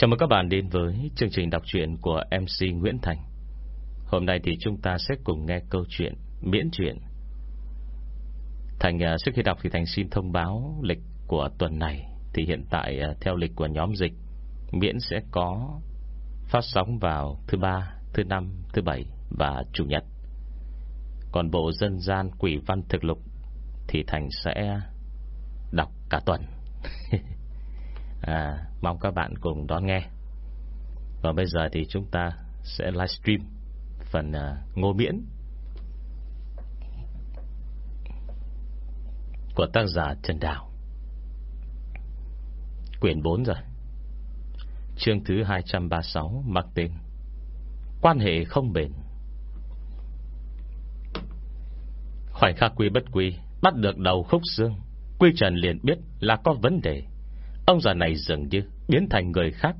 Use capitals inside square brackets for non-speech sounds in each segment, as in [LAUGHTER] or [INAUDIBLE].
Chào mừng các bạn đến với chương trình đọc truyện của MC Nguyễn Thành. Hôm nay thì chúng ta sẽ cùng nghe câu chuyện Miễn truyện. Thành à, trước khi đọc thì Thành xin thông báo lịch của tuần này. Thì hiện tại à, theo lịch của nhóm dịch Miễn sẽ có phát sóng vào thứ ba, thứ năm, thứ bảy và chủ nhật. Còn bộ dân gian quỷ văn thực lục Thì Thành sẽ đọc cả tuần. [LAUGHS] à, Mong các bạn cùng đón nghe. Và bây giờ thì chúng ta sẽ livestream Phần uh, ngô miễn Của tác giả Trần Đào. Quyển 4 rồi. Chương thứ 236 Mặc tên Quan hệ không bền. Khoảnh khắc quy bất quy Bắt được đầu khúc xương Quy Trần liền biết là có vấn đề. Ông già này dường như biến thành người khác.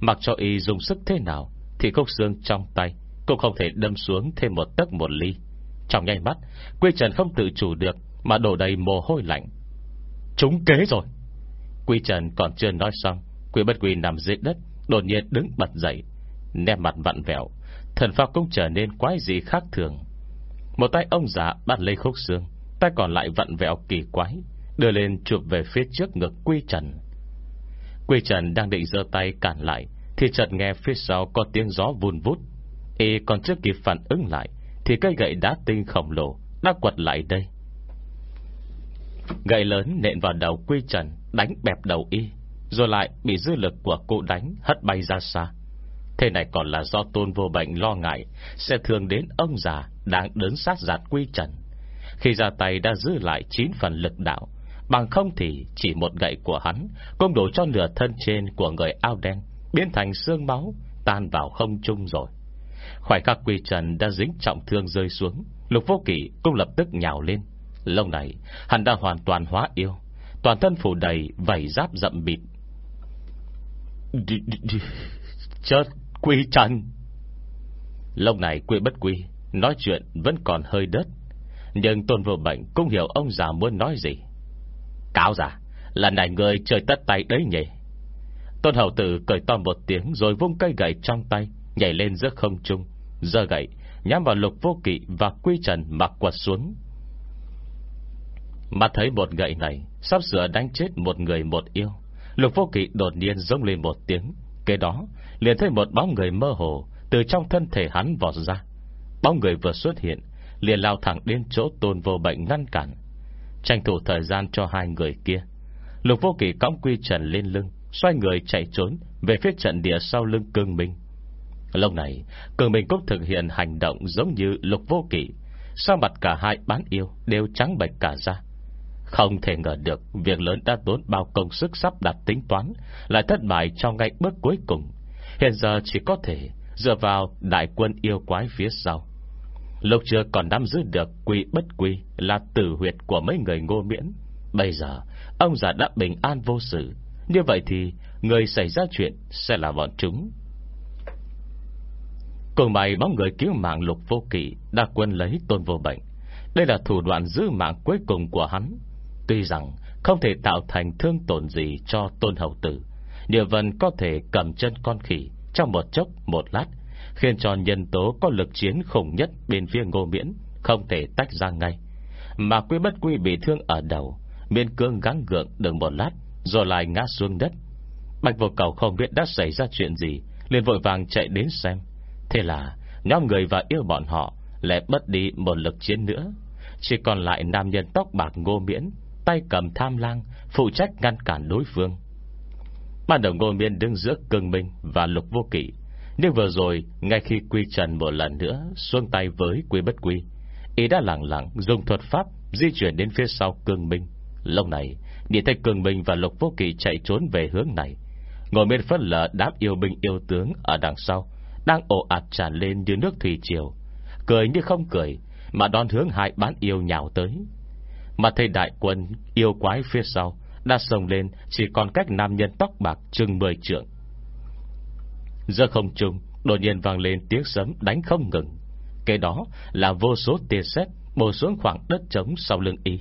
Mặc cho y dùng sức thế nào, Thì khúc xương trong tay Cũng không thể đâm xuống thêm một tấc một ly. Trong nháy mắt, Quy Trần không tự chủ được Mà đổ đầy mồ hôi lạnh. Chúng kế rồi. Quy Trần còn chưa nói xong, Quy bất quy nằm dưới đất, Đột nhiên đứng bật dậy, Nét mặt vặn vẹo, Thần pháp cũng trở nên quái gì khác thường. Một tay ông già bắt lấy khúc xương, Tay còn lại vặn vẹo kỳ quái, Đưa lên chụp về phía trước ngực Quy Trần. Quy Trần đang định giơ tay cản lại, Thì chợt nghe phía sau có tiếng gió vun vút. Y còn chưa kịp phản ứng lại, Thì cây gậy đá tinh khổng lồ Đã quật lại đây. Gậy lớn nện vào đầu Quy Trần, Đánh bẹp đầu y, Rồi lại bị dư lực của cụ đánh Hất bay ra xa. Thế này còn là do tôn vô bệnh lo ngại, Sẽ thường đến ông già Đang đớn sát giạt Quy Trần. Khi ra tay đã giữ lại 9 phần lực đạo Bằng không thì chỉ một gậy của hắn, Cũng đổ cho nửa thân trên của người ao đen, Biến thành xương máu, Tan vào không trung rồi. Khoảnh khắc quy trần đã dính trọng thương rơi xuống, Lục vô kỷ cũng lập tức nhào lên. Lâu này, hắn đã hoàn toàn hóa yêu, Toàn thân phủ đầy vảy giáp rậm bịt Chết quy trần. Lâu này quy bất quy, Nói chuyện vẫn còn hơi đất Nhưng tôn vô bệnh cũng hiểu ông già muốn nói gì. Cáo giả, Lần này người chơi tất tay đấy nhỉ? Tôn hậu tử cười to một tiếng Rồi vung cây gậy trong tay, Nhảy lên giữa không trung giờ gậy, nhắm vào lục vô kỵ Và quy trần mặc quật xuống. Mà thấy một gậy này, Sắp sửa đánh chết một người một yêu, Lục vô kỵ đột nhiên rông lên một tiếng. Kế đó, liền thấy một bóng người mơ hồ Từ trong thân thể hắn vọt ra. Bóng người vừa xuất hiện, Liền lao thẳng đến chỗ tôn vô bệnh ngăn cản. Tranh thủ thời gian cho hai người kia. Lục vô kỳ cõng quy trần lên lưng, Xoay người chạy trốn Về phía trận địa sau lưng cương minh. Lúc này Cường Minh cũng thực hiện hành động giống như lục vô kỷ Sao mặt cả hai bán yêu Đều trắng bệch cả ra? Không thể ngờ được Việc lớn đã tốn bao công sức sắp đặt tính toán, Lại thất bại trong ngay bước cuối cùng. Hiện giờ chỉ có thể Dựa vào đại quân yêu quái phía sau. Lúc chưa còn nắm giữ được quy bất quy Là tử huyệt của mấy người ngô miễn. Bây giờ, Ông già đã bình an vô sự. Như vậy thì, Người xảy ra chuyện sẽ là bọn chúng. Cùng mày bóng người cứu mạng lục vô kỵ Đã quân lấy tôn vô bệnh. Đây là thủ đoạn giữ mạng cuối cùng của hắn. Tuy rằng, không thể tạo thành thương tổn gì cho tôn hậu tử, Địa vân có thể cầm chân con khỉ Trong một chốc, một lát Khiến cho nhân tố có lực chiến khủng nhất Bên phía ngô miễn, Không thể tách ra ngay. Mà quy bất quy bị thương ở đầu, Miên cương gắng gượng được một lát, Rồi lại ngã xuống đất. Bạch vô cầu không biết đã xảy ra chuyện gì, liền vội vàng chạy đến xem. Thế là, nhóm người và yêu bọn họ Lại bất đi một lực chiến nữa. Chỉ còn lại nam nhân tóc bạc ngô miễn, Tay cầm tham lang, Phụ trách ngăn cản đối phương. Ban đầu ngô miễn đứng giữa cương minh Và lục vô kỵ nhưng vừa rồi, Ngay khi quy trần một lần nữa xuân tay với quy bất quy Ý đã lặng lặng dùng thuật pháp Di chuyển đến phía sau cương minh. Lúc này, Nhìn thấy cương minh và lục vô kỳ chạy trốn về hướng này, Ngồi bên phân lở đám yêu binh yêu tướng Ở đằng sau Đang ồ ạt tràn lên như nước thủy triều, Cười như không cười Mà đón hướng hai bán yêu nhào tới. Mà thấy đại quân yêu quái phía sau Đã sông lên, Chỉ còn cách nam nhân tóc bạc chừng mười trượng Giữa không trung, Đột nhiên vang lên tiếng sấm đánh không ngừng. Kế đó là vô số tia sét Bổ xuống khoảng đất trống sau lưng y.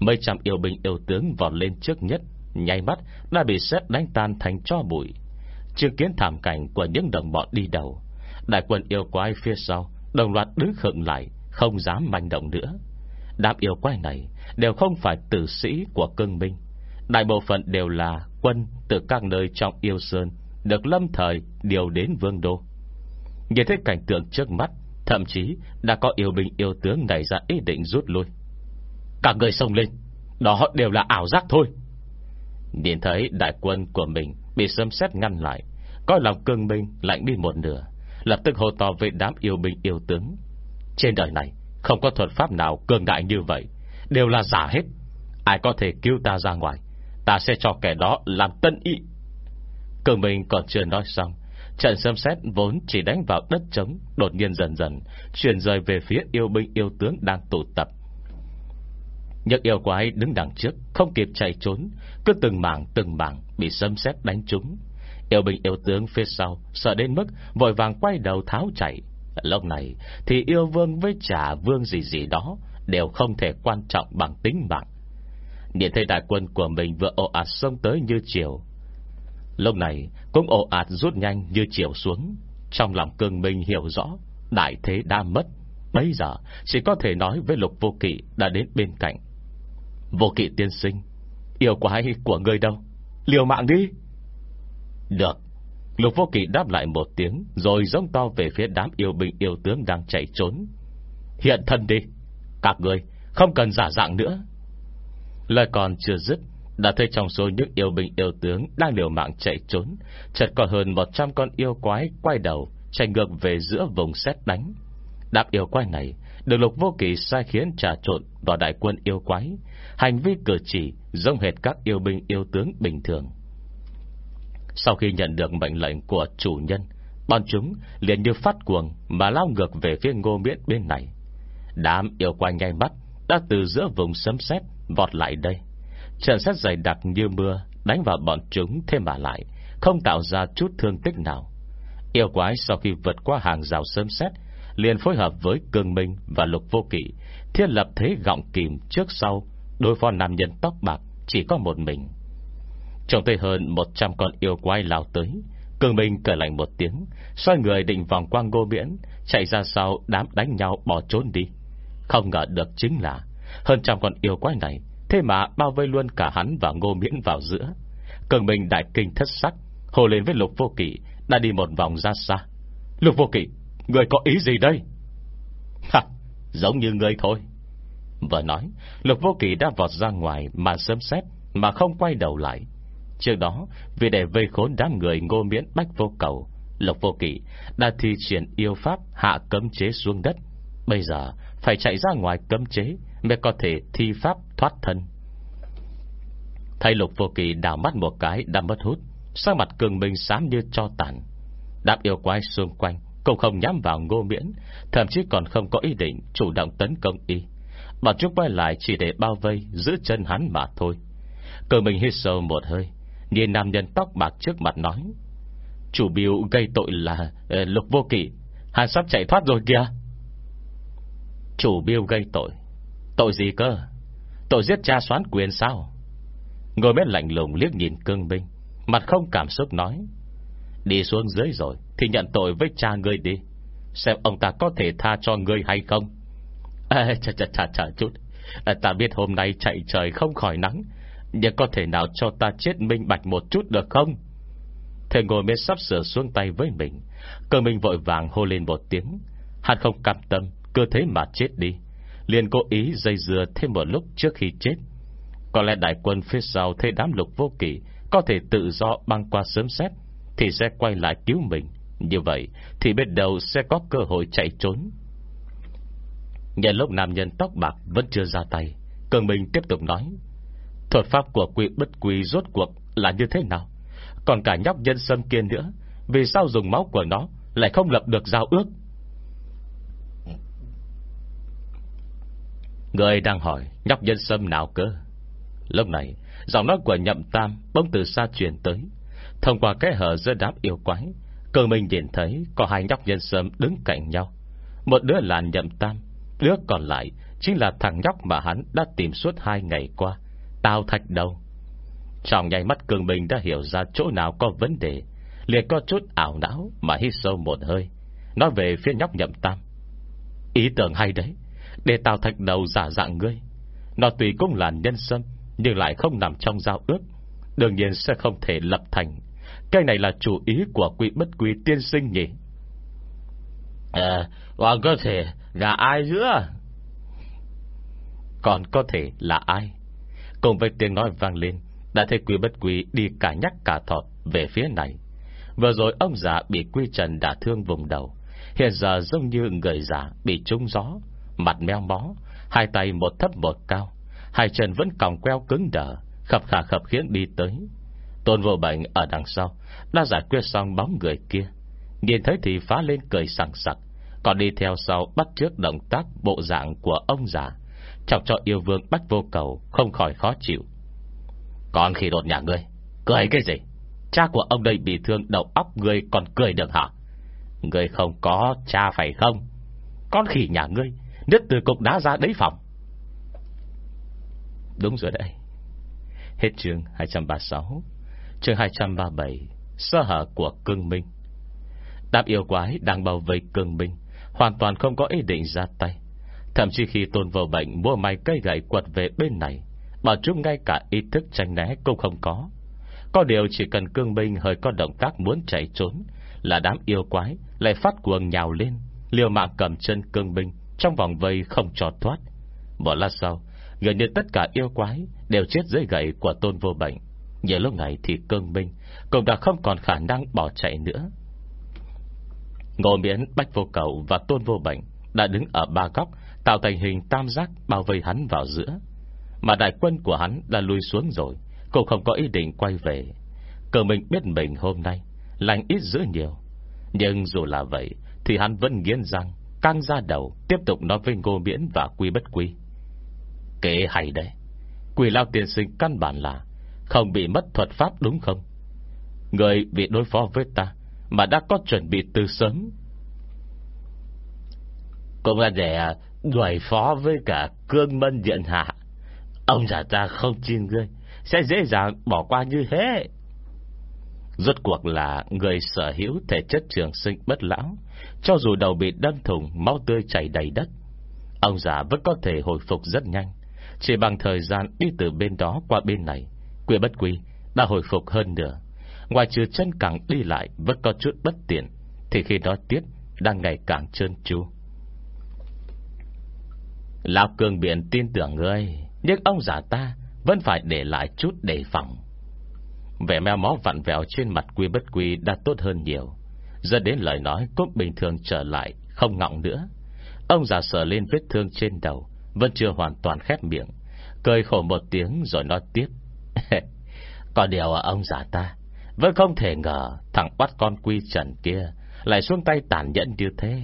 Mấy trăm yêu binh yêu tướng vọt lên trước nhất, Nháy mắt đã bị sét đánh tan thành cho bụi. Chứng kiến thảm cảnh của những đồng bọn đi đầu, Đại quân yêu quái phía sau Đồng loạt đứng khựng lại, Không dám manh động nữa. Đám yêu quái này đều không phải tử sĩ của cương minh, Đại bộ phận đều là quân từ các nơi trong yêu sơn được lâm thời điều đến vương đô. Nhìn thấy cảnh tượng trước mắt, Thậm chí đã có yêu binh yêu tướng nảy ra ý định rút lui. Cả người xông lên, Đó đều là ảo giác thôi. Nhìn thấy đại quân của mình Bị xâm xét ngăn lại Coi lòng cương minh lạnh đi một nửa, Lập tức hô to với đám yêu binh yêu tướng. Trên đời này, Không có thuật pháp nào cường đại như vậy, Đều là giả hết. Ai có thể cứu ta ra ngoài, Ta sẽ cho kẻ đó làm tân y cơ mình còn chưa nói xong, Trận xâm xét vốn chỉ đánh vào đất trống, Đột nhiên dần dần Chuyển rời về phía yêu binh yêu tướng đang tụ tập. Những yêu quái đứng đằng trước Không kịp chạy trốn, Cứ từng mảng từng mảng bị xâm xét đánh trúng. Yêu binh yêu tướng phía sau Sợ đến mức vội vàng quay đầu tháo chạy. Lúc này thì yêu vương với trả vương gì gì đó Đều không thể quan trọng bằng tính mạng. Nhìn thấy đại quân của mình vừa ồ ạt xông tới như chiều Lúc này cũng ồ ạt rút nhanh như chiều xuống. Trong lòng cương minh hiểu rõ, Đại thế đã mất. Bây giờ chỉ có thể nói với lục vô kỵ Đã đến bên cạnh. Vô kỵ tiên sinh, Yêu quái của người đâu? Liều mạng đi! Được. Lục vô kỵ đáp lại một tiếng, Rồi giống to về phía đám yêu binh yêu tướng Đang chạy trốn. Hiện thân đi! Các người không cần giả dạng nữa. Lời còn chưa dứt đã thấy trong số những yêu binh yêu tướng Đang liều mạng chạy trốn, Chợt có hơn 100 con yêu quái Quay đầu, chạy ngược về giữa vùng xét đánh. Đám yêu quái này Được lục vô kỳ sai khiến trà trộn Vào đại quân yêu quái, Hành vi cử chỉ giống hệt các yêu binh yêu tướng bình thường. Sau khi nhận được mệnh lệnh của chủ nhân, Bọn chúng liền như phát cuồng Mà lao ngược về phía ngô miễn bên này. Đám yêu quái ngay mắt Đã từ giữa vùng sấm sét Vọt lại đây. Trận xét dày đặc như mưa, Đánh vào bọn chúng thêm mà lại, Không tạo ra chút thương tích nào. Yêu quái sau khi vượt qua hàng rào sớm xét, liền phối hợp với Cương Minh và Lục Vô Kỵ thiết lập thế gọng kìm trước sau, Đối phó nam nhân tóc bạc Chỉ có một mình. Trong tay hơn 100 con yêu quái lao tới, cương Minh cởi lạnh một tiếng, Xoay người định vòng qua ngô miễn Chạy ra sau đám đánh nhau bỏ trốn đi. Không ngờ được chính là, Hơn trăm con yêu quái này Thế mà bao vây luôn cả hắn và ngô miễn vào giữa. Cường mình đại kinh thất sắc Hồ lên với lục vô kỵ, Đã đi một vòng ra xa. Lục vô kỵ, Người có ý gì đây? [LAUGHS] Ha, Giống như người thôi. Vừa nói, Lục vô kỳ đã vọt ra ngoài Mà sớm xét, Mà không quay đầu lại. Trước đó, Vì để vây khốn đám người ngô miễn bách vô cầu, Lục vô kỳ đã thi triển yêu pháp Hạ cấm chế xuống đất. Bây giờ, phải chạy ra ngoài cấm chế Mới có thể thi pháp thoát thân. Thầy lục vô kỳ đảo mắt một cái đã mất hút Sang mặt cường minh xám như cho tàn. Đạp yêu quái xung quanh Cũng không nhắm vào ngô miễn Thậm chí còn không có ý định Chủ động tấn công y. Bọn chúng quay lại chỉ để bao vây Giữ chân hắn mà thôi. Cường mình hít sâu một hơi Nhìn nam nhân tóc bạc trước mặt nói Chủ biểu gây tội là uh, Lục vô kỳ, Hắn sắp chạy thoát rồi kìa. Chủ biêu gây tội? Tội gì cơ? Tội giết cha xoán quyền sao? Ngồi bên lạnh lùng liếc nhìn cương binh Mặt không cảm xúc nói Đi xuống dưới rồi Thì nhận tội với cha ngươi đi Xem ông ta có thể tha cho ngươi hay không. [LAUGHS] À, chà chà chà chà chút. À, Ta biết hôm nay chạy trời không khỏi nắng Nhưng có thể nào cho ta chết minh bạch một chút được không? Thầy ngồi mới sắp sửa xuống tay với mình Cơ mình vội vàng hô lên một tiếng Hắn không cam tâm Cứ thế mà chết đi liền cố ý dây dưa thêm một lúc trước khi chết. Có lẽ đại quân phía sau thấy đám lục vô kỳ Có thể tự do băng qua sớm xét, Thì sẽ quay lại cứu mình. Như vậy thì biết đầu sẽ có cơ hội chạy trốn. Nhân lúc nam nhân tóc bạc vẫn chưa ra tay Cường Minh tiếp tục nói, Thuật pháp của quỷ bất quỷ rốt cuộc là như thế nào? Còn cả nhóc nhân sâm kia nữa, Vì sao dùng máu của nó Lại không lập được giao ước? Người đang hỏi, nhóc nhân sâm nào cơ? Lúc này, Giọng nói của nhậm tam bỗng từ xa truyền tới. Thông qua cái hở giữa đám yêu quái Cường Minh nhìn thấy Có hai nhóc nhân sâm đứng cạnh nhau. Một đứa là nhậm tam, Đứa còn lại Chính là thằng nhóc mà hắn đã tìm suốt hai ngày qua Tao thạch đâu Trong nháy mắt Cường Bình đã hiểu ra chỗ nào có vấn đề, liền có chút ảo não Mà hít sâu một hơi, Nói về phía nhóc nhậm tam. Ý tưởng hay đấy để tạo thạch đầu giả dạng ngươi. Nó tùy cũng là nhân sâm Nhưng lại không nằm trong giao ước. Đương nhiên sẽ không thể lập thành. Cái này là chủ ý của quỷ bất quý tiên sinh nhỉ? À Còn có thể là ai nữa? Còn có thể là ai? Cùng với tiếng nói vang lên Đã thấy quý bất quý đi cả nhắc cả thọt Về phía này. Vừa rồi ông già bị quy trần đả thương vùng đầu. Hiện giờ giống như người già Bị trúng gió Mặt meo mó, Hai tay một thấp một cao, Hai chân vẫn còng queo cứng đờ, Khập khà khập khiến đi tới. Tôn vô bệnh ở đằng sau, Đã giải quyết xong bóng người kia. Nhìn thấy thì phá lên cười sẵn sặc, Còn đi theo sau bắt trước động tác Bộ dạng của ông già, Chọc cho yêu vương bách vô cầu, Không khỏi khó chịu. Còn khi đột nhà ngươi, Cười cái gì? Cha của ông đây bị thương, đầu óc ngươi còn cười được hả? Ngươi không có cha phải không? Con khỉ nhà ngươi Nhất từ cục đá ra đấy phòng. Đúng rồi đấy. Hết chương 236 Chương 237 Sơ hở của cương minh. Đáp yêu quái đang bảo vệ cương minh, Hoàn toàn không có ý định ra tay. Thậm chí khi tôn vào bệnh Mua may cây gậy quật về bên này, Bảo chúng ngay cả ý thức tranh né cũng không có. Có điều chỉ cần cương minh Hơi có động tác muốn chạy trốn, Là đám yêu quái Lại phát cuồng nhào lên, Liều mạng cầm chân cương minh trong vòng vây không cho thoát. Một lát sau, Gần như tất cả yêu quái Đều chết dưới gậy của tôn vô bệnh. Nhờ lúc này thì cương minh Cũng đã không còn khả năng bỏ chạy nữa. Ngô miễn, Bách Vô Cầu và Tôn Vô Bệnh Đã đứng ở ba góc, Tạo thành hình tam giác bao vây hắn vào giữa. Mà đại quân của hắn đã lui xuống rồi, Cũng không có ý định quay về. Cờ mình biết mình hôm nay Lành ít dữ nhiều. Nhưng dù là vậy, Thì hắn vẫn nghiến răng Căng ra đầu, Tiếp tục nói với Ngô Miễn và Quy Bất Quy. Kế hay đấy. Quỷ lao tiền sinh căn bản là Không bị mất thuật pháp đúng không? Người bị đối phó với ta Mà đã có chuẩn bị từ sớm. Cũng là để à, đuổi phó với cả cương mân điện hạ. Ông già ta không tin ngươi, Sẽ dễ dàng bỏ qua như thế. Rốt cuộc là người sở hữu thể chất trường sinh bất lão. Cho dù đầu bị đâm thủng, Máu tươi chảy đầy đất. Ông già vẫn có thể hồi phục rất nhanh. Chỉ bằng thời gian đi từ bên đó qua bên này Quy bất quy, đã hồi phục hơn nữa Ngoài trừ chân càng đi lại, Vẫn có chút bất tiện, Thì khi đó tiếp đang ngày càng trơn tru. Lão Cường Biển tin tưởng ngươi, Nhưng ông già ta Vẫn phải để lại chút đề phòng. Vẻ mèo mó vặn vẹo trên mặt quy bất quy Đã tốt hơn nhiều. Dẫn đến lời nói cũng bình thường trở lại, Không ngọng nữa. Ông già sờ lên vết thương trên đầu, Vẫn chưa hoàn toàn khép miệng. Cười khổ một tiếng rồi nói tiếp. [LAUGHS] Có điều à ông già ta, Vẫn không thể ngờ Thằng bắt con quy trần kia Lại xuống tay tàn nhẫn như thế.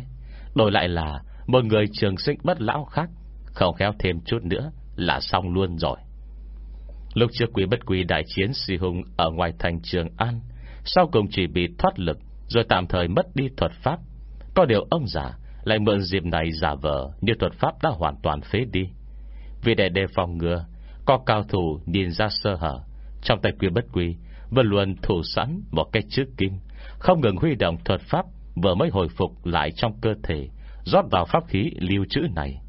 Đổi lại là Một người trường sinh bất lão khác, Không khéo thêm chút nữa Là xong luôn rồi. Lúc trước quý bất quý đại chiến si hùng Ở ngoài thành trường An, Sau cùng chỉ bị thoát lực rồi tạm thời mất đi thuật pháp Có điều ông già lại mượn dịp này giả vờ Như thuật pháp đã hoàn toàn phế đi Vì để đề phòng ngừa Có cao thủ nhìn ra sơ hở Trong tay quy bất quy, Vẫn luôn thủ sẵn một cái chữ kim Không ngừng huy động thuật pháp Vừa mới hồi phục lại trong cơ thể rót vào pháp khí lưu trữ này.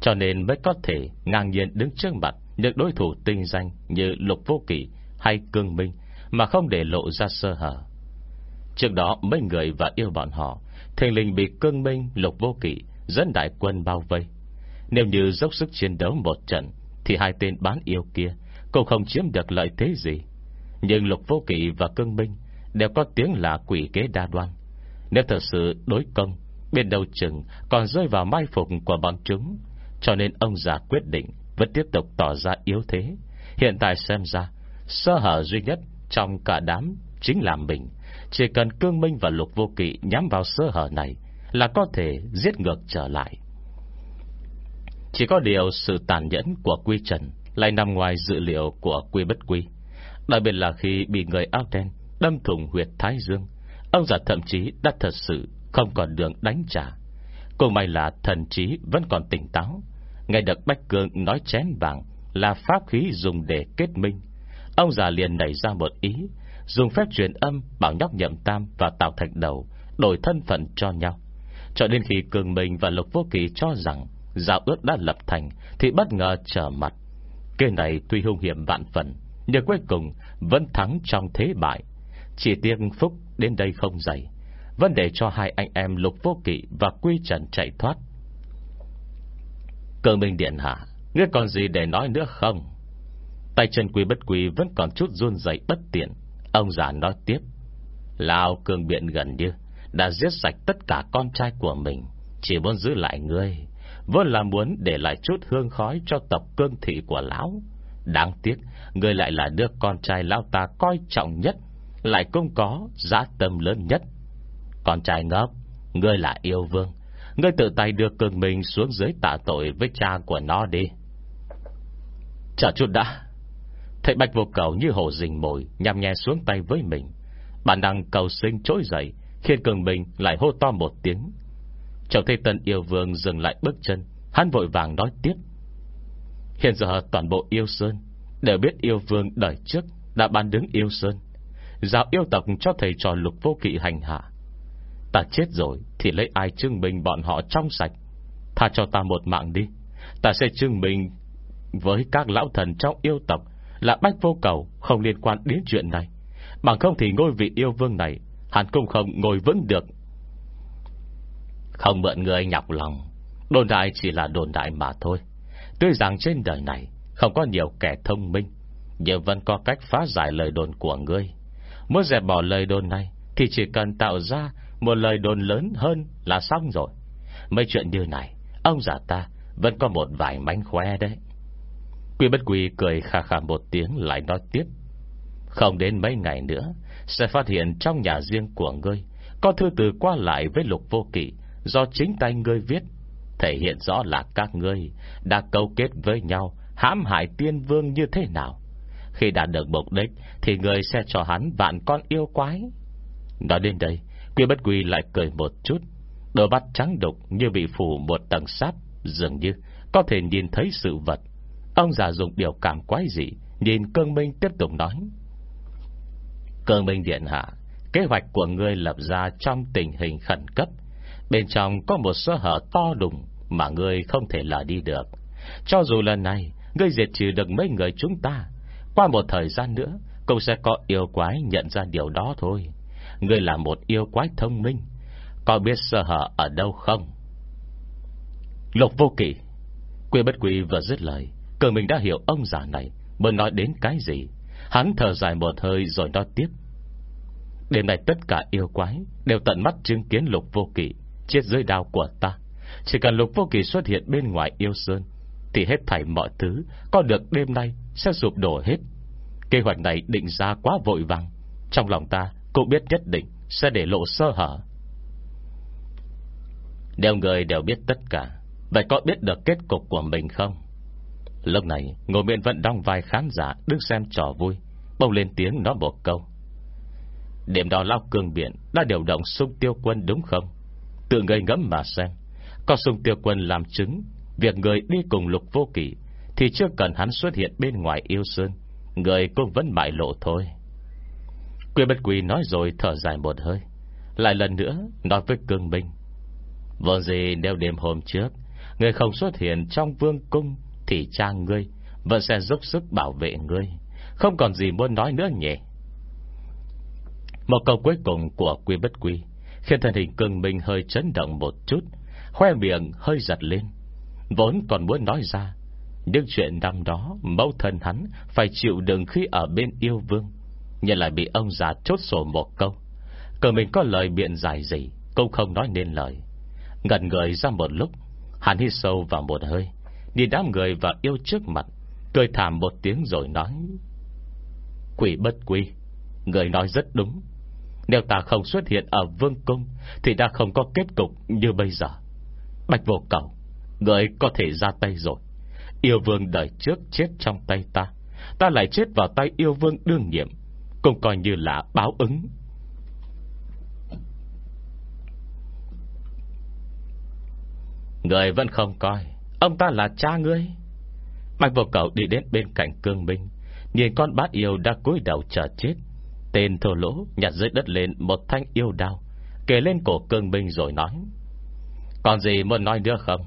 Cho nên mới có thể ngang nhiên đứng trước mặt những đối thủ tinh danh như Lục Vô Kỷ hay Cương Minh mà không để lộ ra sơ hở. Trước đó mấy người và yêu bọn họ thình lình bị Cương Minh, Lục Vô Kỷ dẫn đại quân bao vây. Nếu như dốc sức chiến đấu một trận thì hai tên bán yêu kia cũng không chiếm được lợi thế gì. Nhưng Lục Vô Kỷ và Cương Minh đều có tiếng là quỷ kế đa đoan. Nếu thật sự đối công Bên đầu chừng còn rơi vào mai phục của bọn chúng Cho nên ông già quyết định Vẫn tiếp tục tỏ ra yếu thế Hiện tại xem ra Sơ hở duy nhất trong cả đám Chính là mình chỉ cần cương minh và lục vô kỵ Nhắm vào sơ hở này Là có thể giết ngược trở lại. Chỉ có điều sự tàn nhẫn của quy trần Lại nằm ngoài dự liệu của quy bất quy, Đặc biệt là khi bị người áo đen Đâm thủng huyệt thái dương. Ông già thậm chí đã thật sự không còn đường đánh trả. Cô may là thần trí vẫn còn tỉnh táo. Nghe được Bách Cương nói chén vàng Là pháp khí dùng để kết minh. Ông già liền nảy ra một ý Dùng phép truyền âm Bảo nhóc nhậm tam và tạo thạch đầu, Đổi thân phận cho nhau. Cho đến khi Cường Minh và Lục Vô Kỳ cho rằng Giao ước đã lập thành, Thì bất ngờ trở mặt. Kế này tuy hung hiểm vạn phần, Nhưng cuối cùng vẫn thắng trong thế bại. Chỉ tiếc phúc đến đây không dày. Vấn đề cho hai anh em Lục Vô Kỵ Và Quy Trần chạy thoát. Cường Minh Điện Hạ, Ngươi còn gì để nói nữa không? Tay chân quy bất quy Vẫn còn chút run dày bất tiện. Ông già nói tiếp Lào cường biện gần như Đã giết sạch tất cả con trai của mình, Chỉ muốn giữ lại ngươi, Vốn là muốn để lại chút hương khói Cho tập cương thị của lão. Đáng tiếc, Ngươi lại là đứa con trai lão ta coi trọng nhất, Lại cũng có giá tâm lớn nhất. Con trai ngốc, Ngươi là yêu vương, Ngươi tự tay đưa cường mình xuống dưới tạ tội Với cha của nó đi. Chờ chút đã. Thầy Bạch vô cầu như hồ rình mồi, Nhằm nhẹ xuống tay với mình. Bản năng cầu sinh trỗi dậy, Khiến cường mình lại hô to một tiếng. Chồng thầy tân yêu vương dừng lại bước chân, Hắn vội vàng nói tiếp. Hiện giờ toàn bộ yêu sơn Đều biết yêu vương đời trước Đã ban đứng yêu sơn Giáo yêu tộc cho thầy trò lục vô kỵ hành hạ. Ta chết rồi Thì lấy ai chứng minh bọn họ trong sạch? Tha cho ta một mạng đi, Ta sẽ chứng minh Với các lão thần trong yêu tộc là bách vô cầu, Không liên quan đến chuyện này. Bằng không thì ngôi vị yêu vương này Hắn cũng không ngồi vững được. Không mượn người nhọc lòng, Đồn đại chỉ là đồn đại mà thôi. Tuy rằng trên đời này, Không có nhiều kẻ thông minh, Nhưng vẫn có cách phá giải lời đồn của ngươi. Muốn dẹp bỏ lời đồn này, Thì chỉ cần tạo ra Một lời đồn lớn hơn là xong rồi. Mấy chuyện như này, Ông già ta vẫn có một vài mánh khóe đấy. Quy bất quy cười khà khà một tiếng lại nói tiếp. Không đến mấy ngày nữa, Sẽ phát hiện trong nhà riêng của ngươi, Có thư từ qua lại với lục vô kỵ, Do chính tay ngươi viết. Thể hiện rõ là các ngươi Đã câu kết với nhau, hãm hại tiên vương như thế nào. Khi đã được mục đích, Thì ngươi sẽ cho hắn vạn con yêu quái. Nói đến đây Quy bất quy lại cười một chút. Đôi mắt trắng đục như bị phủ một tầng sáp, Dường như có thể nhìn thấy sự vật. Ông già dùng biểu cảm quái dị, Nhìn cơn minh tiếp tục nói. Cơn minh điện hạ, Kế hoạch của ngươi lập ra trong tình hình khẩn cấp. Bên trong có một sơ hở to đùng Mà ngươi không thể lờ đi được. Cho dù lần này, Ngươi diệt trừ được mấy người chúng ta, Qua một thời gian nữa, Cũng sẽ có yêu quái nhận ra điều đó thôi. Ngươi là một yêu quái thông minh, Có biết sơ hở ở đâu không? Lục vô kỷ Quy bất quy vừa dứt lời Cờ mình đã hiểu ông già này Mới nói đến cái gì? Hắn thở dài một hơi rồi nói tiếp. Đêm nay tất cả yêu quái Đều tận mắt chứng kiến lục vô kỵ Chết dưới đao của ta. Chỉ cần lục vô kỳ xuất hiện bên ngoài yêu sơn, Thì hết thảy mọi thứ Có được đêm nay sẽ sụp đổ hết. Kế hoạch này định ra quá vội vàng, Trong lòng ta cũng biết nhất định Sẽ để lộ sơ hở. Đều người đều biết tất cả, Vậy có biết được kết cục của mình không? Lúc này, Ngồi miệng vẫn đong vai khán giả Đứng xem trò vui Bông lên tiếng nói một câu. Điểm đó lao cương biển Đã điều động sung tiêu quân đúng không? Tự ngây ngẫm mà xem, Có sung tiêu quân làm chứng, Việc người đi cùng lục vô kỷ Thì chưa cần hắn xuất hiện bên ngoài yêu sơn, Người cũng vẫn bại lộ thôi. Quyên bất quỳ nói rồi thở dài một hơi, Lại lần nữa nói với cương binh Vợ gì đeo đêm hôm trước, Người không xuất hiện trong vương cung thì cha ngươi Vẫn sẽ giúp sức bảo vệ ngươi. Không còn gì muốn nói nữa nhỉ? Một câu cuối cùng của quy bất quy Khiến thân hình cưng mình hơi chấn động một chút, Khoe miệng hơi giật lên. Vốn còn muốn nói ra, Nhưng chuyện năm đó Mẫu thân hắn phải chịu đựng khi ở bên yêu vương, Nhưng lại bị ông già chốt sổ một câu. Cờ mình có lời biện giải gì Cũng không nói nên lời. Ngần người ra một lúc, Hắn hít sâu vào một hơi Nhìn đám người và yêu trước mặt, Cười thảm một tiếng rồi nói, Quỷ bất quy, Người nói rất đúng. Nếu ta không xuất hiện ở vương cung Thì đã không có kết cục như bây giờ. Bạch vô cầu, Người có thể ra tay rồi. Yêu vương đời trước chết trong tay ta Ta lại chết vào tay yêu vương đương nhiệm, Cũng coi như là báo ứng. Người vẫn không coi Ông ta là cha ngươi. Bạch vô cầu đi đến bên cạnh cương minh, Nhìn con bát yêu đã cúi đầu chờ chết. Tên thổ lỗ nhặt dưới đất lên Một thanh yêu đao Kể lên cổ cương minh rồi nói, Còn gì muốn nói nữa không?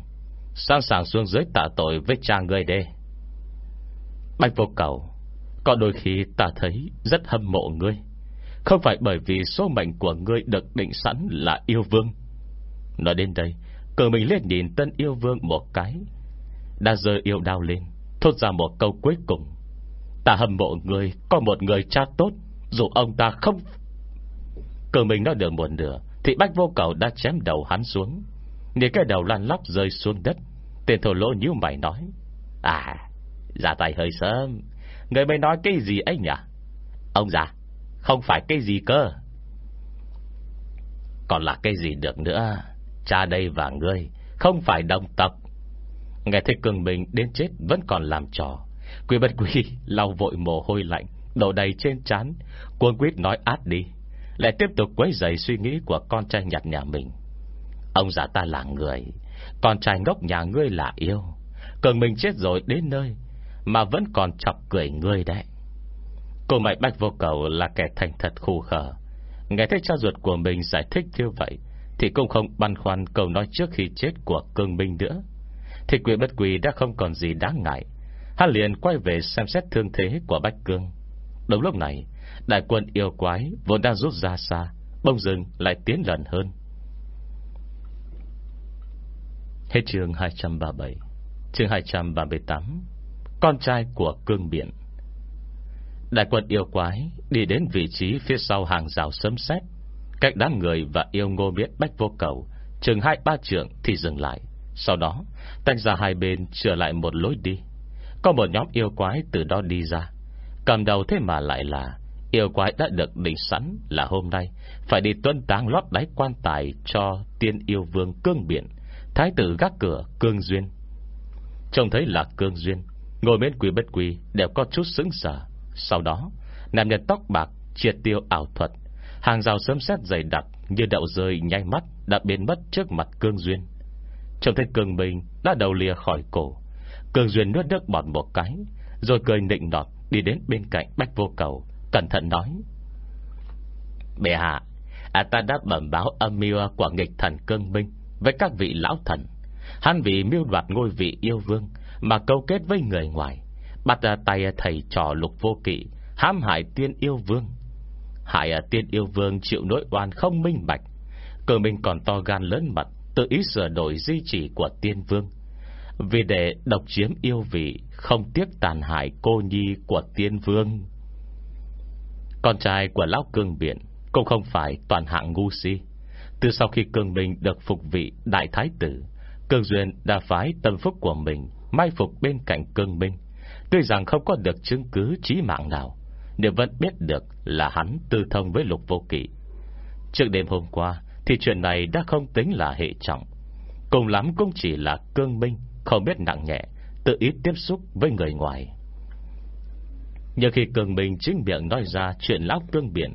Sẵn sàng xuống dưới tạ tội với cha ngươi đê Bạch vô cầu, Có đôi khi ta thấy rất hâm mộ ngươi. Không phải bởi vì số mệnh của ngươi được định sẵn là yêu vương. Nói đến đây Cờ mình lên nhìn tân yêu vương một cái. Đã rơi yêu đau lên, Thốt ra một câu cuối cùng. Ta hâm mộ người, Có một người cha tốt, Dù ông ta không Cờ mình nói được một nửa, Thì bách vô cầu đã chém đầu hắn xuống. Nhìn cái đầu lăn lóc rơi xuống đất, Tên thổ lỗ nhíu mày nói À Ra tay hơi sớm. Người mới nói cái gì ấy nhỉ? Ông già, Không phải cái gì cơ. Còn là cái gì được nữa? Cha đây và ngươi, Không phải đồng tộc Nghe thấy cường mình đến chết Vẫn còn làm trò. Quý bất quý, lau vội mồ hôi lạnh, Đổ đầy trên chán Cuốn quyết nói át đi, Lại tiếp tục quấy dày suy nghĩ của con trai nhặt nhà mình. Ông già ta là người, Con trai ngốc nhà ngươi là yêu. Cường mình chết rồi đến nơi, Mà vẫn còn chọc cười ngươi đấy. Cô mày bách vô cầu là kẻ thành thật khu khờ. Nghe thấy cha ruột của mình giải thích như vậy thì cũng không băn khoăn câu nói trước khi chết của cương minh nữa. Thì quyền bất quỳ đã không còn gì đáng ngại. Hắn liền quay về xem xét thương thế của Bách Cương. Đúng lúc này, Đại quân yêu quái vốn đang rút ra xa Bông rừng lại tiến lần hơn. Hết chương 237 Chương 238 Con trai của cương biển Đại quân yêu quái Đi đến vị trí phía sau hàng rào sấm xét Cách đám người và yêu ngô biết bách vô cầu, Chừng hai ba trượng thì dừng lại. Sau đó, Tách ra hai bên, trở lại một lối đi. Có một nhóm yêu quái từ đó đi ra. Cầm đầu thế mà lại là, Yêu quái đã được định sẵn là hôm nay, Phải đi tuân táng lót đáy quan tài Cho tiên yêu vương cương biển, Thái tử gác cửa cương duyên. Trông thấy là cương duyên Ngồi bên quý bất quý Đều có chút sững sờ Sau đó, Nam nhân tóc bạc triệt tiêu ảo thuật Hàng rào sớm xét dày đặc Như đậu rơi nhanh mắt Đã biến mất trước mặt cương duyên Trông thấy cương bình Đã đầu lìa khỏi cổ Cương duyên nuốt nước bọt một cái Rồi cười nịnh nọt Đi đến bên cạnh bách vô cầu Cẩn thận nói Bệ hạ À ta đã bẩm báo âm mưu của nghịch thần cương minh với các vị lão thần. Hắn vì miêu đoạt ngôi vị yêu vương mà câu kết với người ngoài, bắt ra tay thầy trò lục vô kỵ, hãm hại tiên yêu vương. Hải à, tiên yêu vương chịu nỗi oan không minh bạch, cờ mình còn to gan lớn mật, tự ý sửa đổi di chỉ của tiên vương. Vì để độc chiếm yêu vị, không tiếc tàn hại cô nhi của tiên vương. Con trai của lão cương biển cũng không phải toàn hạng ngu si. Từ sau khi Cương Minh được phục vị Đại Thái Tử Cương Duyên đã phái tâm phúc của mình Mai phục bên cạnh Cương Minh Tuy rằng không có được chứng cứ trí mạng nào nhưng vẫn biết được Là hắn tư thông với lục vô kỵ. Trước đêm hôm qua, Thì chuyện này đã không tính là hệ trọng. Cùng lắm cũng chỉ là Cương Minh, Không biết nặng nhẹ, Tự ý tiếp xúc với người ngoài. Nhưng khi Cương Minh chính miệng nói ra Chuyện lão cương biển,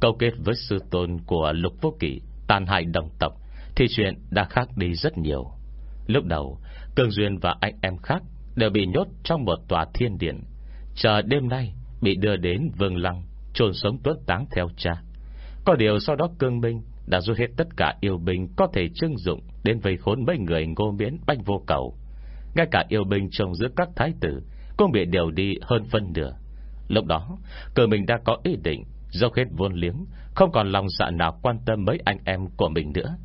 Câu kết với sư tôn của lục vô kỵ tàn hại đồng tộc, Thì chuyện đã khác đi rất nhiều. Lúc đầu Cường Duyên và anh em khác Đều bị nhốt trong một tòa thiên điện. Chờ đêm nay Bị đưa đến Vương Lăng, chôn sống tuất táng theo cha. Có điều sau đó Cương Minh Đã rút hết tất cả yêu binh Có thể trưng dụng Đến vây khốn mấy người ngô miễn banh vô cầu. Ngay cả yêu binh trông giữa các thái tử Cũng bị điều đi hơn phân nửa. Lúc đó, Cương Minh đã có ý định Dốc hết vốn liếng, Không còn lòng dạ nào quan tâm mấy anh em của mình nữa.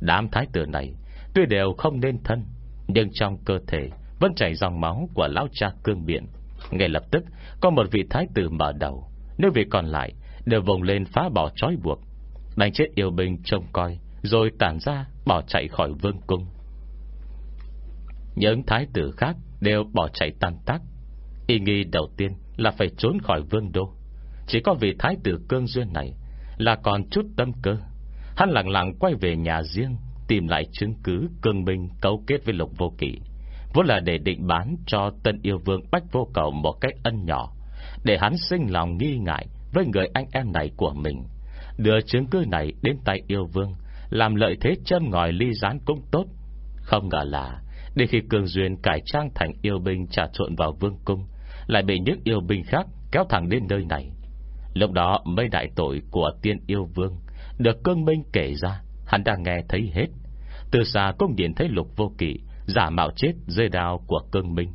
Đám thái tử này Tuy đều không nên thân, Nhưng trong cơ thể Vẫn chảy dòng máu của lão cha cương biện ngay lập tức, Có một vị thái tử mở đầu. Nếu vị còn lại Đều vùng lên phá bỏ trói buộc, Đánh chết yêu binh trông coi, Rồi tản ra, bỏ chạy khỏi vương cung. Những thái tử khác Đều bỏ chạy tan tác. Ý nghi đầu tiên là phải trốn khỏi vương đô. Chỉ có vị thái tử cương duyên này Là còn chút tâm cơ. Hắn lặng lặng quay về nhà riêng, Tìm lại chứng cứ, cương minh cấu kết với lục vô kỷ. Vốn là để định bán cho tân yêu vương Bách vô cầu một cách ân nhỏ, Để hắn sinh lòng nghi ngại Với người anh em này của mình. Đưa chứng cứ này đến tay yêu vương, Làm lợi thế châm ngòi ly gián cũng tốt. Không ngờ là, Để khi cường duyên cải trang thành yêu binh Trả trộn vào vương cung, Lại bị những yêu binh khác kéo thẳng đến nơi này. Lúc đó mấy đại tội của tiên yêu vương Được cương minh kể ra, Hắn đang nghe thấy hết. Từ xa cũng nhìn thấy lục vô kỵ Giả mạo chết dưới đao của cương minh.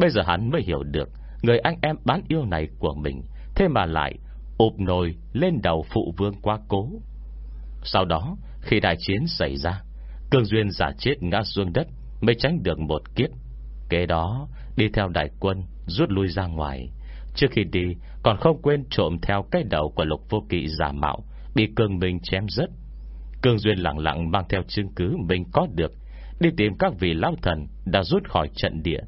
Bây giờ hắn mới hiểu được Người anh em bán yêu này của mình, Thế mà lại ụp nồi lên đầu phụ vương quá cố. Sau đó, Khi đại chiến xảy ra, Cương Duyên giả chết ngã xuống đất, Mới tránh được một kiếp. Kế đó, đi theo đại quân, Rút lui ra ngoài. Trước khi đi, còn không quên trộm theo cái đầu Của lục vô kỵ giả mạo, Bị cương minh chém rớt Cương Duyên lặng lặng mang theo chứng cứ Mình có được Đi tìm các vị lão thần đã rút khỏi trận địa,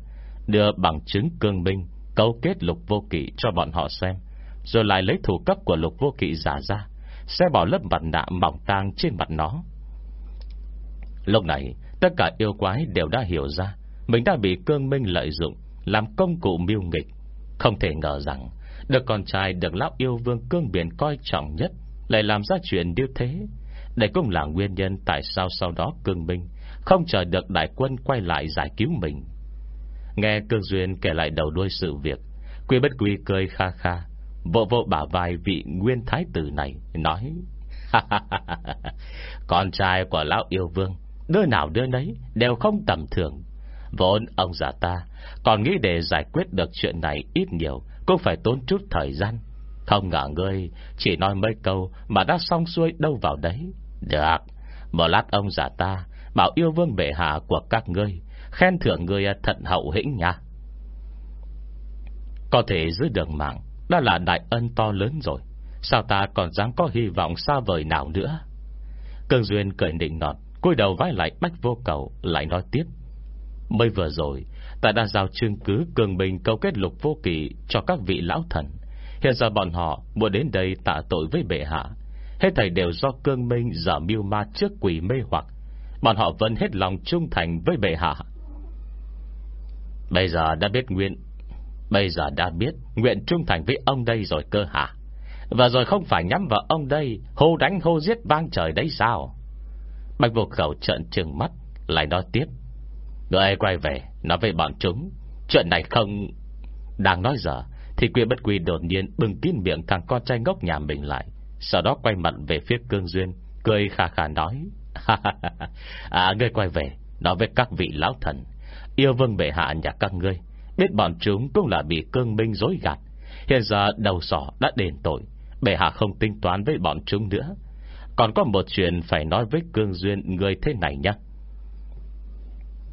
Đưa bằng chứng cương minh, Cấu kết lục vô kỵ cho bọn họ xem, Rồi lại lấy thủ cấp của lục vô kỵ giả ra, Sẽ bỏ lớp mặt nạ mỏng tang trên mặt nó. Lúc này, Tất cả yêu quái đều đã hiểu ra, Mình đã bị cương minh lợi dụng, Làm công cụ miêu nghịch. Không thể ngờ rằng Được con trai được lão yêu vương cương biển coi trọng nhất Lại làm ra chuyện như thế. Đây cũng là nguyên nhân Tại sao sau đó cương minh không chờ được đại quân quay lại giải cứu mình. Nghe cương duyên kể lại đầu đuôi sự việc, Quy bất quy cười kha kha, Vỗ vỗ bả vai vị nguyên thái tử này, Nói Con trai của lão yêu vương, Đứa nào đứa nấy Đều không tầm thường. Vốn ông già ta Còn nghĩ để giải quyết được chuyện này ít nhiều Cũng phải tốn chút thời gian. Không ngờ ngươi Chỉ nói mấy câu Mà đã xong xuôi đâu vào đấy. Được, Một lát ông già ta Bảo yêu vương bệ hạ của các ngươi, Khen thưởng ngươi thận hậu hĩnh nha. Có thể giữ đường mạng, Đã là đại ân to lớn rồi, Sao ta còn dám có hy vọng xa vời nào nữa? Cương Duyên cười định nọt, cúi đầu vai lại bách vô cầu, Lại nói tiếp. Mới vừa rồi, Ta đã giao chứng cứ cường bình câu kết lục vô kỳ Cho các vị lão thần. Hiện giờ bọn họ muốn đến đây tạ tội với bệ hạ. Hết thầy đều do cương minh Giả mưu ma trước quỷ mê hoặc Bọn họ vẫn hết lòng trung thành với bệ hạ. Bây giờ đã biết nguyện, Bây giờ đã biết Nguyện trung thành với ông đây rồi cơ hạ Và rồi không phải nhắm vào ông đây, Hô đánh hô giết vang trời đấy sao? Bạch vô khẩu trợn trừng mắt, Lại nói tiếp. Người quay về, nói về bọn chúng, Chuyện này không Đang nói giờ Thì quy bất quy đột nhiên bừng kín miệng thằng con trai ngốc nhà mình lại, Sau đó quay mặt về phía cương duyên, Cười khà khà nói. [LAUGHS] À ngươi quay về, Nói với các vị lão thần. Yêu vương bệ hạ nhà các ngươi, Biết bọn chúng cũng là bị cương minh dối gạt. Hiện giờ đầu sỏ đã đền tội, Bệ hạ không tính toán với bọn chúng nữa. Còn có một chuyện phải nói với cương duyên Người thế này nhé.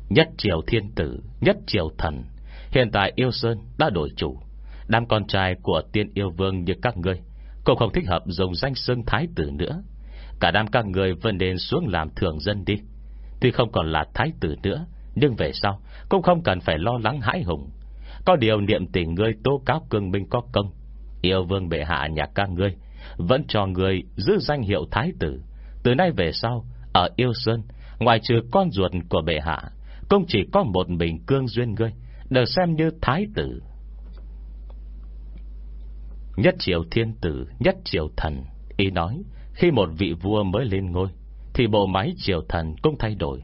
Nhất triều thiên tử, Nhất triều thần, Hiện tại yêu sơn đã đổi chủ. Đám con trai của tiên yêu vương như các ngươi, Cũng không thích hợp dùng danh xưng thái tử nữa. Cả đám các người vẫn nên xuống làm thường dân đi. Tuy không còn là thái tử nữa, Nhưng về sau Cũng không cần phải lo lắng hãi hùng. Có điều niệm tình ngươi tố cáo cương minh có công. Yêu vương bệ hạ nhà các ngươi, Vẫn cho ngươi giữ danh hiệu thái tử. Từ nay về sau, Ở Yêu Sơn, Ngoài trừ con ruột của bệ hạ, Cũng chỉ có một mình cương duyên ngươi, Được xem như thái tử. Nhất triều thiên tử, Nhất triều thần Ý nói khi một vị vua mới lên ngôi, Thì bộ máy triều thần cũng thay đổi.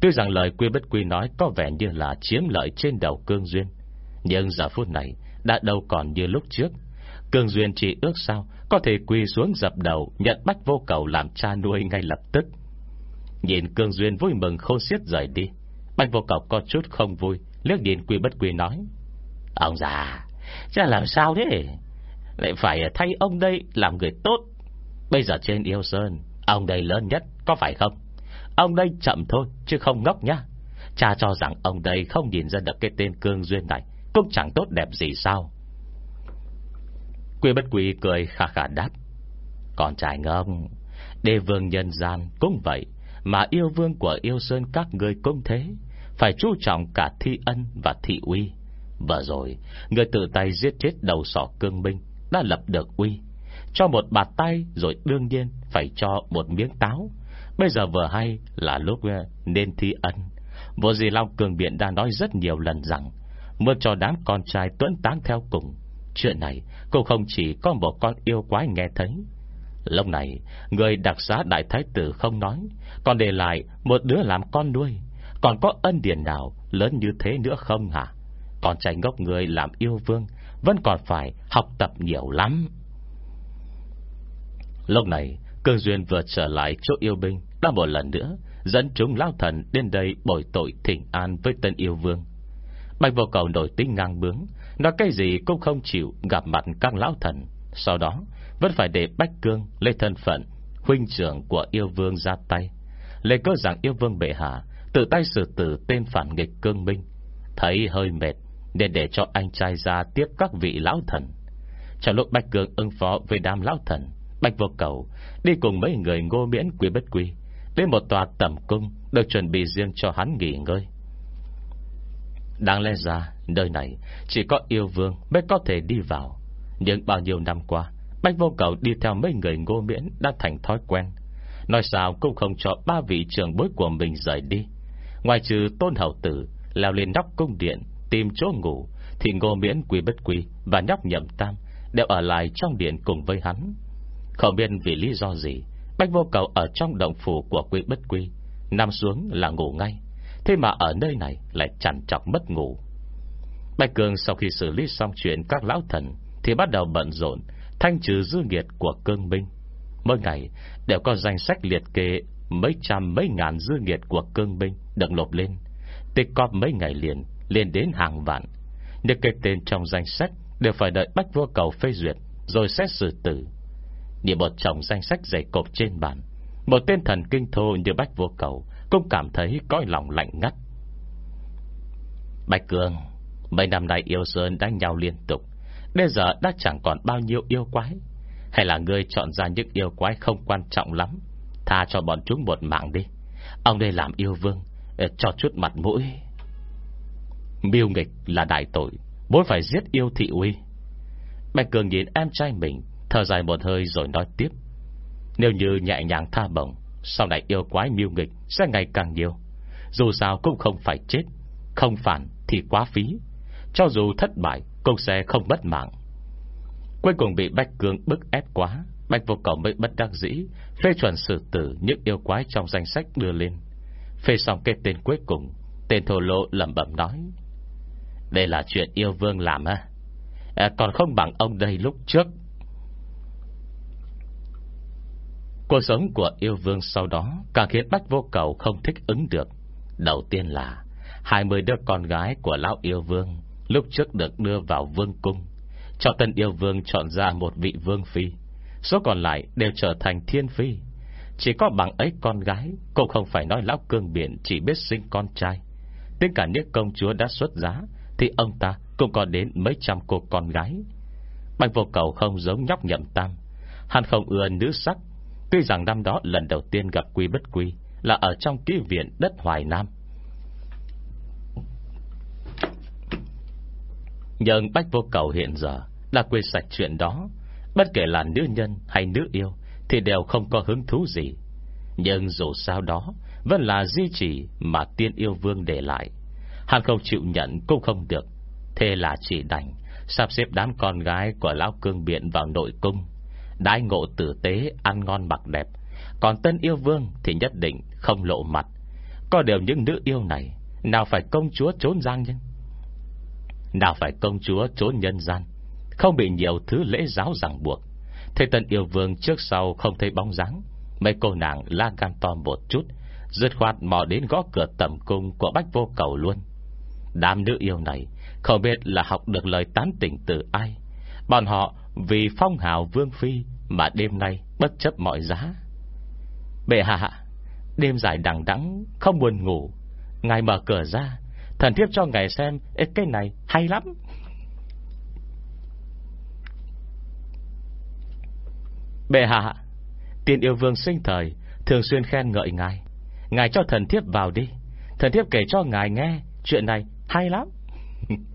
Tuy rằng lời quy bất quy nói Có vẻ như là chiếm lợi trên đầu cương duyên, Nhưng giờ phút này Đã đâu còn như lúc trước. Cương duyên chỉ ước sao Có thể quỳ xuống dập đầu, Nhận bách vô cầu làm cha nuôi ngay lập tức. Nhìn cương duyên vui mừng khôn xiết rời đi Bách vô cầu có chút không vui, Liếc nhìn quy bất quy nói, Ông già, cha làm sao thế? Lại phải thay ông đây làm người tốt Bây giờ trên yêu sơn, Ông đây lớn nhất, có phải không? Ông đây chậm thôi, chứ không ngốc nhá. Cha cho rằng ông đây không nhìn ra được Cái tên cương duyên này, Cũng chẳng tốt đẹp gì sao? Quy bất quy cười khà khà đáp. Còn trai ngông Đề vương nhân gian cũng vậy, Mà yêu vương của yêu sơn các người cũng thế. Phải chú trọng cả thi ân và thị uy. Vừa rồi, Người tự tay giết chết đầu sỏ cương minh, Đã lập được uy cho một bạt tay Rồi đương nhiên phải cho một miếng táo. Bây giờ vừa hay là lúc ờ, nên thi ân. Vô gì Long Cường Biện đã nói rất nhiều lần rằng, Muốn cho đám con trai tuấn táng theo cùng, Chuyện này cũng không chỉ có một con yêu quái nghe thấy. Lúc này, Người đặc xá đại thái tử không nói, Còn để lại một đứa làm con nuôi. Còn có ân điển nào Lớn như thế nữa không hả? Còn trai ngốc người làm yêu vương Vẫn còn phải học tập nhiều lắm. Lúc này Cương Duyên vừa trở lại chỗ yêu binh. Đã một lần nữa, Dẫn chúng lão thần đến đây bồi tội thỉnh an với tên yêu vương. Bạch vô cầu nổi tính ngang bướng, Nói cái gì cũng không chịu gặp mặt các lão thần. Sau đó, Vẫn phải để Bách Cương lấy thân phận Huynh trưởng của yêu vương ra tay. Lê cơ rằng yêu vương bệ hạ, Tự tay xử tử tên phản nghịch cương minh Thấy hơi mệt, Nên để cho anh trai ra tiếp các vị lão thần. Trong lúc bách Cương ứng phó với đám lão thần Bạch vô cầu, Đi cùng mấy người ngô miễn quý bất quý Đến một tòa tầm cung Được chuẩn bị riêng cho hắn nghỉ ngơi. Đáng lẽ ra, Nơi này chỉ có yêu vương Mới có thể đi vào. Nhưng bao nhiêu năm qua Bạch vô cầu đi theo mấy người ngô miễn Đã thành thói quen. Nói sao cũng không cho ba vị trưởng bối của mình rời đi. Ngoài trừ tôn hậu tử, Leo lên nóc cung điện, Tìm chỗ ngủ, Thì ngô miễn quý bất quý Và nhóc nhậm tam Đều ở lại trong điện cùng với hắn. Không biết vì lý do gì, Bách vô cầu ở trong động phủ của quý bất quy, Nằm xuống là ngủ ngay. Thế mà ở nơi này lại chẳng chọc mất ngủ. Bạch Cường sau khi xử lý xong chuyện các lão thần Thì bắt đầu bận rộn, Thanh trừ dư nghiệt của cương binh. Mỗi ngày đều có danh sách liệt kê Mấy trăm mấy ngàn dư nghiệt của cương binh Được lộp lên. Tịch cóp mấy ngày liền, Lên đến hàng vạn. Những cái tên trong danh sách Đều phải đợi bách vô cầu phê duyệt, Rồi xét xử tử. Nhìn một chồng danh sách dày cộp trên bàn. Một tên thần kinh thô như bách vô cầu, Cũng cảm thấy cõi lòng lạnh ngắt. Bạch Cường, Mấy năm nay yêu Sơn đánh nhau liên tục Bây giờ đã chẳng còn bao nhiêu yêu quái. Hay là ngươi chọn ra những yêu quái không quan trọng lắm, Tha cho bọn chúng một mạng đi. Ông đây làm yêu vương ờ, Cho chút mặt mũi. Miêu nghịch là đại tội, Muốn phải giết yêu thị uy. Bạch Cường nhìn em trai mình Thở dài một hơi rồi nói tiếp. Nếu như nhẹ nhàng tha bổng, Sau này yêu quái miêu nghịch Sẽ ngày càng nhiều. Dù sao cũng không phải chết, Không phản thì quá phí. Cho dù thất bại, cũng sẽ không mất mạng. Cuối cùng bị bách Cương bức ép quá Bạch vô cầu mới bất đắc dĩ Phê chuẩn xử tử những yêu quái trong danh sách đưa lên. Phê xong cái tên cuối cùng, Tên thổ lộ lẩm bẩm nói, Đây là chuyện yêu vương làm à? à Còn không bằng ông đây lúc trước Cuộc sống của yêu vương sau đó, Càng khiến Bách vô cầu không thích ứng được. Đầu tiên là 20 đứa con gái của lão yêu vương Lúc trước được đưa vào vương cung. Cho tân yêu vương chọn ra một vị vương phi, Số còn lại đều trở thành thiên phi. Chỉ có bằng ấy con gái, Cũng không phải nói lão cương biển Chỉ biết sinh con trai. Tính cả những công chúa đã xuất giá, Thì ông ta cũng có đến mấy trăm cô con gái. Bạch vô cầu không giống nhóc nhậm tam, Hắn không ưa nữ sắc Tuy rằng năm đó lần đầu tiên gặp quy bất quy Là ở trong ký viện đất Hoài Nam. Nhưng Bách Vô Cầu hiện giờ là quên sạch chuyện đó. Bất kể là nữ nhân hay nữ yêu Thì đều không có hứng thú gì. Nhưng dù sao đó, Vẫn là di chỉ mà tiên yêu vương để lại. Hắn không chịu nhận cũng không được. Thế là chỉ đành Sắp xếp đám con gái của Lão Cương Biện vào nội cung đãi ngộ tử tế, Ăn ngon mặc đẹp. Còn tân yêu vương thì nhất định không lộ mặt. Có điều những nữ yêu này, Nào phải công chúa trốn giang nhân? Nào phải công chúa trốn nhân gian? Không bị nhiều thứ lễ giáo ràng buộc. Thế tân yêu vương trước sau không thấy bóng dáng. Mấy cô nàng la gan to một chút, Dứt khoát mò đến gõ cửa tầm cung Của bách vô cầu luôn. Đám nữ yêu này Không biết là học được lời tán tỉnh từ ai. Bọn họ vì phong hào vương phi Mà đêm nay bất chấp mọi giá. Bệ hạ Đêm dài đằng đẵng Không buồn ngủ. Ngài mở cửa ra Thần thiếp cho ngài xem Ê, Cái này hay lắm. Bệ hạ Tiên yêu vương sinh thời Thường xuyên khen ngợi ngài. Ngài cho thần thiếp vào đi. Thần thiếp kể cho ngài nghe Chuyện này hay lắm. [LAUGHS]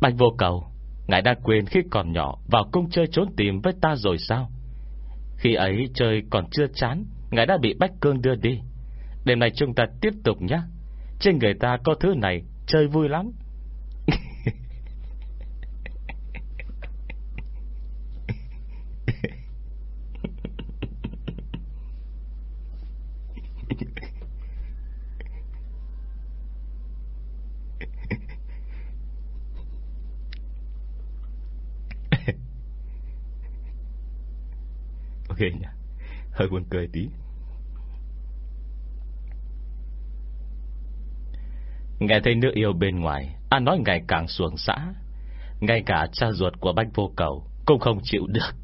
Bạch vô cầu, Ngài đã quên khi còn nhỏ Vào cung chơi trốn tìm với ta rồi sao? Khi ấy chơi còn chưa chán, Ngài đã bị Bách Cương đưa đi. Đêm nay chúng ta tiếp tục nhé. Trên người ta có thứ này, Chơi vui lắm. Ghê nhỉ. Hơi buồn cười tí. Nghe thấy nữ yêu bên ngoài An nói ngày càng xuồng xã. Ngay cả cha ruột của bách vô cầu Cũng không chịu được.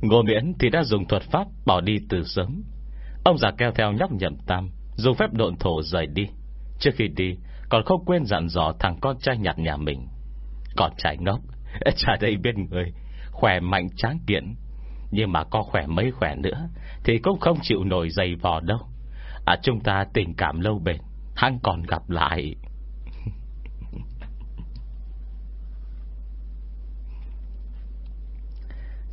Ngô Miễn thì đã dùng thuật pháp Bỏ đi từ sớm. Ông già kêu theo nhóc nhậm tam Dùng phép độn thổ rời đi. Trước khi đi, còn không quên dặn dò thằng con trai nhặt nhà mình. Con trai ngốc [LAUGHS] trả đây biết người, Khỏe mạnh tráng kiện. Nhưng mà có khỏe mấy khỏe nữa, Thì cũng không chịu nổi dày vò đâu. À chúng ta tình cảm lâu bền, Hắn còn gặp lại. [LAUGHS]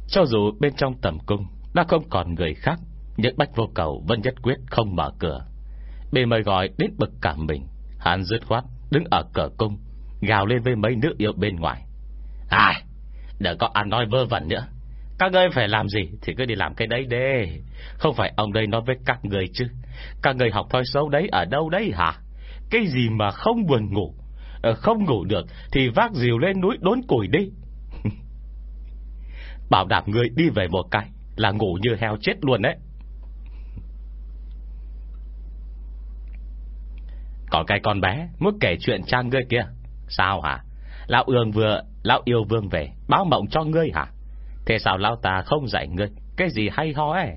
Cho dù bên trong tầm cung, Đã không còn người khác. Nhưng Bách Vô Cầu vẫn nhất quyết không mở cửa. Bị mời gọi đến bực cả mình. Hắn dứt khoát Đứng ở cửa cung, Gào lên với mấy nữ yêu bên ngoài. Ai Đừng có ăn nói vơ vẩn nữa. Các ngươi phải làm gì Thì cứ đi làm cái đấy đi. Không phải ông đây nói với các người chứ. Các người học thói xấu đấy ở đâu đấy hả? Cái gì mà không buồn ngủ? Ờ, không ngủ được Thì vác dìu lên núi đốn củi đi. [LAUGHS] Bảo đảm người đi về một cái Là ngủ như heo chết luôn đấy Còn cái con bé Muốn kể chuyện cha ngươi kia. Sao hả? Lão ương vừa Lão yêu vương về Báo mộng cho ngươi hả? Thế sao lão ta không dạy ngươi? Cái gì hay ho ấy?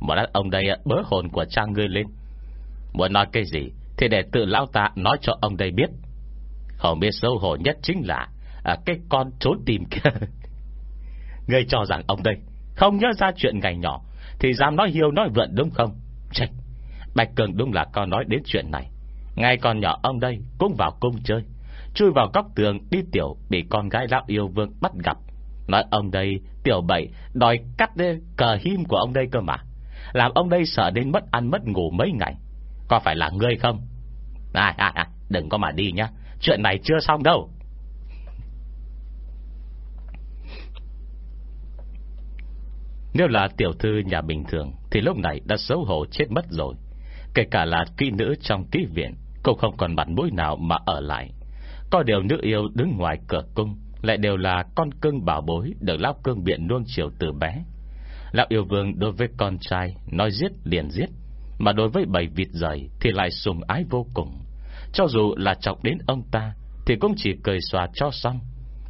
Một lát ông đây ờ, bớ hồn của cha ngươi lên. Muốn nói cái gì? Thì để tự lão ta nói cho ông đây biết. Không biết sâu hổ nhất chính là à, Cái con trốn tìm kia. [LAUGHS] Ngươi cho rằng ông đây Không nhớ ra chuyện ngày nhỏ Thì dám nói hiêu nói vượn đúng không? Chạy Bạch Cường đúng là con nói đến chuyện này ngay còn nhỏ ông đây cũng vào cung chơi. Chui vào góc tường đi tiểu Bị con gái lão yêu vương bắt gặp. Nói ông đây, tiểu bậy, Đòi cắt cờ him của ông đây cơ mà. Làm ông đây sợ đến mất ăn mất ngủ mấy ngày. Có phải là ngươi không? À à à Đừng có mà đi nhá. Chuyện này chưa xong đâu. Nếu là tiểu thư nhà bình thường Thì lúc này đã xấu hổ chết mất rồi. Kể cả là kỹ nữ trong kỹ viện cũng không còn mặt mũi nào mà ở lại. Có điều nữ yêu đứng ngoài cửa cung, Lại đều là con cưng bảo bối Được lão cương biện nuông chiều từ bé. Lão yêu vương đối với con trai Nói giết liền giết, Mà đối với bầy vịt rời Thì lại sùng ái vô cùng. Cho dù là trọng đến ông ta Thì cũng chỉ cười xòa cho xong.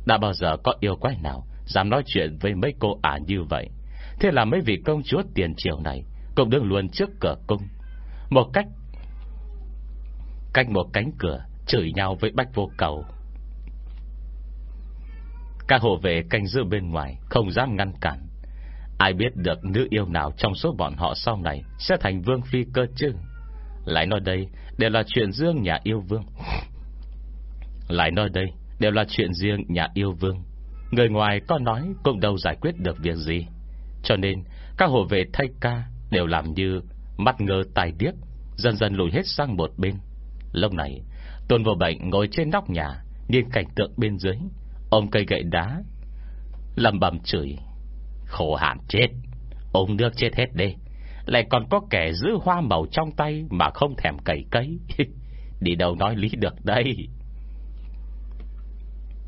Đã bao giờ có yêu quái nào Dám nói chuyện với mấy cô ả như vậy? Thế là mấy vị công chúa tiền triều này Cũng đứng luôn trước cửa cung. Một cách Cách một cánh cửa, Chửi nhau với bách vô cầu. Các hộ vệ canh giữ bên ngoài, Không dám ngăn cản. Ai biết được nữ yêu nào trong số bọn họ sau này Sẽ thành vương phi cơ chứ? Lại nói đây, Đều là chuyện riêng nhà yêu vương. [LAUGHS] Lại nói đây, Đều là chuyện riêng nhà yêu vương. Người ngoài có nói Cũng đâu giải quyết được việc gì. Cho nên, các hộ vệ thay ca Đều làm như mắt ngơ tài điếc, Dần dần lùi hết sang một bên. Lúc này, Tôn vô bệnh ngồi trên nóc nhà, Nhìn cảnh tượng bên dưới. Ôm cây gậy đá lầm bầm chửi, Khổ hạn chết, Ôm nước chết hết đi. Lại còn có kẻ giữ hoa màu trong tay Mà không thèm cày cấy. [LAUGHS] Đi đâu nói lý được đây?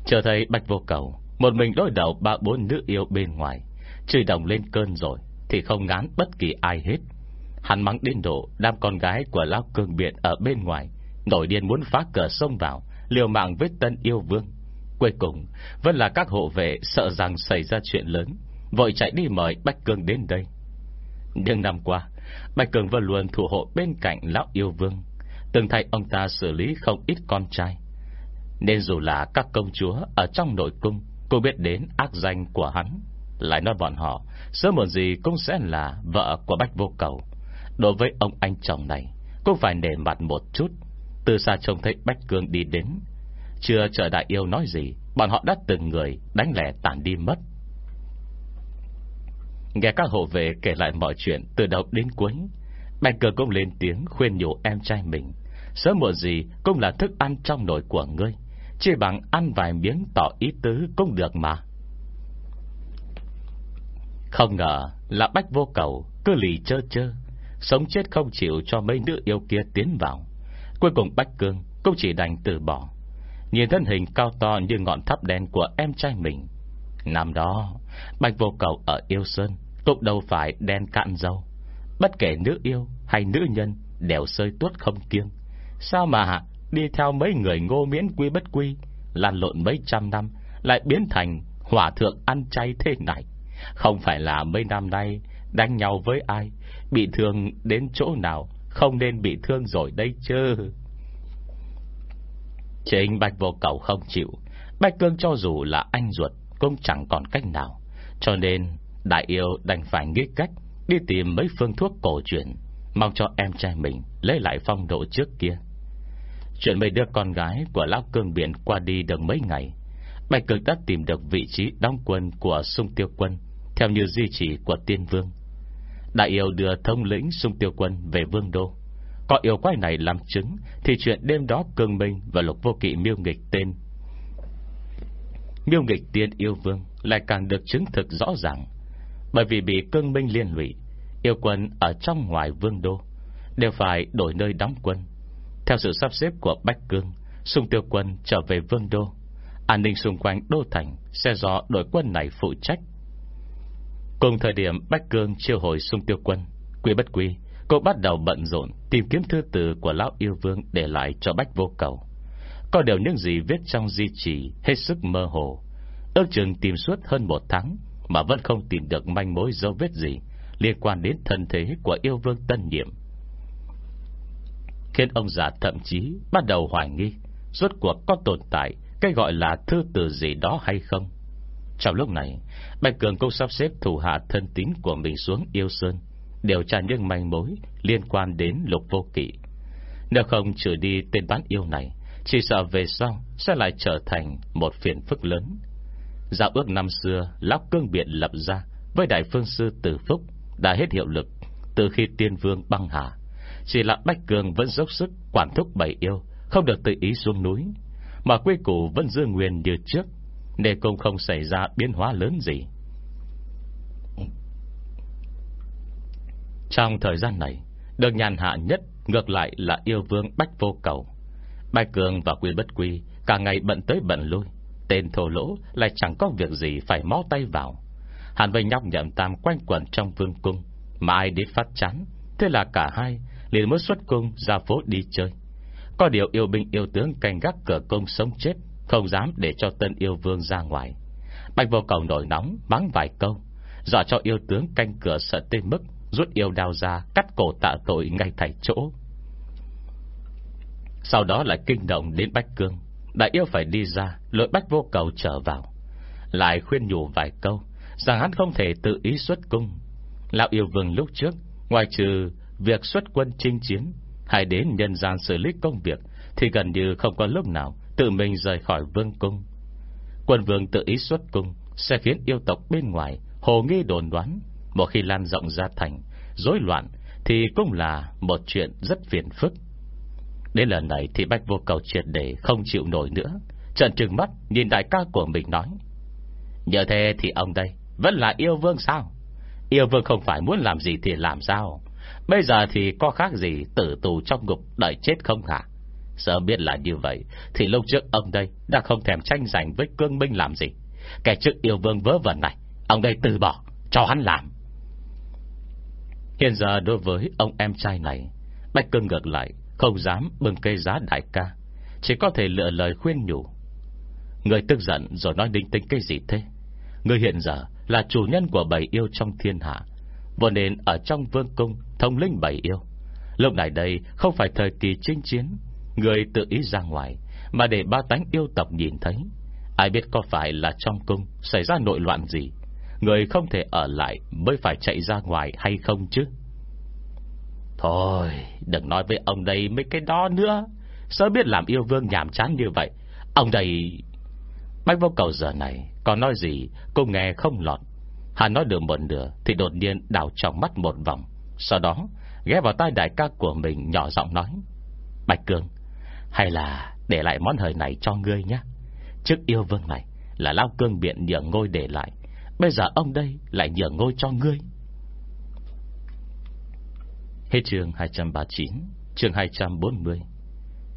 Chờ thấy Bạch Vô Cầu, Một mình đối đầu ba bốn nữ yêu bên ngoài, Chửi đồng lên cơn rồi Thì không ngán bất kỳ ai hết. Hắn mắng đến độ Đám con gái của Lão Cương Biện ở bên ngoài Nổi điên muốn phá cửa sông vào, Liều mạng với tân yêu vương. Cuối cùng, vẫn là các hộ vệ Sợ rằng xảy ra chuyện lớn, Vội chạy đi mời Bách Cương đến đây. Nhưng năm qua, Bạch Cường vẫn luôn thủ hộ bên cạnh Lão Yêu Vương. Từng thay ông ta xử lý không ít con trai. Nên dù là các công chúa Ở trong nội cung, Cô biết đến ác danh của hắn. Lại nói bọn họ, Sớm muộn gì cũng sẽ là vợ của Bách Vô Cầu. Đối với ông anh chồng này, cô phải nể mặt một chút từ xa trông thấy Bách Cương đi đến. Chưa chờ đại yêu nói gì, Bọn họ đã từng người đánh lẻ tản đi mất. Nghe các hộ vệ kể lại mọi chuyện Từ đầu đến cuối Bạch Cương cũng lên tiếng khuyên nhủ em trai mình, Sớm muộn gì Cũng là thức ăn trong nồi của ngươi, Chỉ bằng ăn vài miếng tỏ ý tứ Cũng được mà. Không ngờ là Bách vô cầu Cứ lì chơ chơ, Sống chết không chịu cho mấy nữ yêu kia tiến vào. Cuối cùng Bách Cương Cũng chỉ đành từ bỏ. Nhìn thân hình cao to như ngọn tháp đen của em trai mình. Năm đó Bạch vô cầu ở yêu sơn Cũng đâu phải đen cạn dâu Bất kể nữ yêu hay nữ nhân Đều sơi tuốt không kiêng. Sao mà đi theo mấy người ngô miễn quy bất quy lan lộn mấy trăm năm, Lại biến thành hỏa thượng ăn chay thế này? Không phải là mấy năm nay Đánh nhau với ai, Bị thương đến chỗ nào không nên bị thương rồi đây chứ. Chính Bạch Vô Cầu không chịu. Bạch Cương cho dù là anh ruột Cũng chẳng còn cách nào. Cho nên Đại yêu đành phải nghĩ cách Đi tìm mấy phương thuốc cổ truyền, Mong cho em trai mình Lấy lại phong độ trước kia. Chuyện mấy đứa con gái của Lão Cương Biển Qua đi được mấy ngày, Bạch Cương đã tìm được vị trí đóng quân Của sung tiêu quân, Theo như di chỉ của tiên vương. Đại yêu đưa thông lĩnh sung tiêu quân về vương đô. Có yêu quái này làm chứng, Thì chuyện đêm đó cương minh Và lục vô kỵ miêu nghịch tên. Miêu nghịch tiên yêu vương Lại càng được chứng thực rõ ràng. Bởi vì bị cương minh liên lụy, Yêu quân ở trong ngoài vương đô Đều phải đổi nơi đóng quân. Theo sự sắp xếp của Bách Cương Sung tiêu quân trở về vương đô. An ninh xung quanh đô thành Sẽ do đội quân này phụ trách. Cùng thời điểm Bách Cương chiêu hồi sung tiêu quân, Quy bất quy, Cô bắt đầu bận rộn Tìm kiếm thư từ của Lão Yêu Vương Để lại cho Bách Vô Cầu. Có điều những gì viết trong di chỉ Hết sức mơ hồ. Ước chừng tìm suốt hơn một tháng Mà vẫn không tìm được manh mối dấu vết gì Liên quan đến thân thế của yêu vương tân nhiệm. Khiến ông già thậm chí Bắt đầu hoài nghi Rốt cuộc có tồn tại Cái gọi là thư từ gì đó hay không trong lúc này, Bạch Cường cũng sắp xếp thủ hạ thân tín của mình xuống yêu sơn, Điều tra những manh mối Liên quan đến lục vô kỵ. Nếu không trừ đi tên bán yêu này, Chỉ sợ về sau Sẽ lại trở thành một phiền phức lớn. Giao ước năm xưa Lão cương biện lập ra Với đại phương sư Tử Phúc Đã hết hiệu lực Từ khi tiên vương băng hà. Chỉ là bách Cường vẫn dốc sức Quản thúc bảy yêu, Không được tự ý xuống núi, Mà quy củ vẫn giữ nguyên như trước nên cũng không xảy ra biến hóa lớn gì. Trong thời gian này, Được nhàn hạ nhất Ngược lại là yêu vương Bách Vô Cầu. Bạch Cường và Quy Bất Quy Cả ngày bận tới bận lui. Tên thổ lỗ lại chẳng có việc gì Phải mó tay vào. Hàn với nhóc nhậm tam quanh quẩn trong vương cung Mà ai đến phát chán. Thế là cả hai liền mới xuất cung ra phố đi chơi. Có điều yêu binh yêu tướng canh gác cửa cung sống chết không dám để cho tân yêu vương ra ngoài. Bạch vô cầu nổi nóng, Mắng vài câu, Dọa cho yêu tướng canh cửa sợ tên mức Rút yêu đao ra, Cắt cổ tạ tội ngay tại chỗ. Sau đó lại kinh động đến Bách Cương, Đại yêu phải đi ra Lội Bách vô cầu trở vào. Lại khuyên nhủ vài câu, Rằng hắn không thể tự ý xuất cung. Lão yêu vương lúc trước, Ngoài trừ việc xuất quân chinh chiến, Hay đến nhân gian xử lý công việc, Thì gần như không có lúc nào Tự mình rời khỏi vương cung. Quân vương tự ý xuất cung Sẽ khiến yêu tộc bên ngoài Hồ nghi đồn đoán. Một khi lan rộng ra thành rối loạn Thì cũng là một chuyện rất phiền phức. Đến lần này thì Bách vô cầu triệt để Không chịu nổi nữa trần trừng mắt nhìn đại ca của mình nói, Nhờ thế thì ông đây Vẫn là yêu vương sao? Yêu vương không phải muốn làm gì thì làm sao? Bây giờ thì có khác gì Tử tù trong ngục đợi chết không hả? Sợ biết là như vậy, Thì lúc trước ông đây đã không thèm tranh giành với cương minh làm gì. Kẻ chức yêu vương vớ vẩn này, Ông đây từ bỏ, Cho hắn làm. Hiện giờ đối với ông em trai này Bạch cương ngược lại, Không dám bưng cây giá đại ca, Chỉ có thể lựa lời khuyên nhủ. Người tức giận rồi nói đinh tinh cái gì thế? Người hiện giờ Là chủ nhân của bảy yêu trong thiên hạ Vô nên ở trong vương cung Thông linh bảy yêu. Lúc này đây không phải thời kỳ chinh chiến Người tự ý ra ngoài, Mà để ba tánh yêu tộc nhìn thấy. Ai biết có phải là trong cung Xảy ra nội loạn gì? Người không thể ở lại Mới phải chạy ra ngoài hay không chứ? Thôi, Đừng nói với ông đây mấy cái đó nữa. Sớm biết làm yêu vương nhảm chán như vậy. Ông đây Bách vô cầu giờ này Còn nói gì cô nghe không lọt. Hắn nói được một nửa Thì đột nhiên đảo trong mắt một vòng. Sau đó, ghé vào tai đại ca của mình Nhỏ giọng nói. Bạch Cường hay là để lại món hời này cho ngươi nhé. Trước yêu vương này Là Lao Cương Biện nhường ngôi để lại. Bây giờ ông đây lại nhường ngôi cho ngươi. Hết chương 239 Chương 240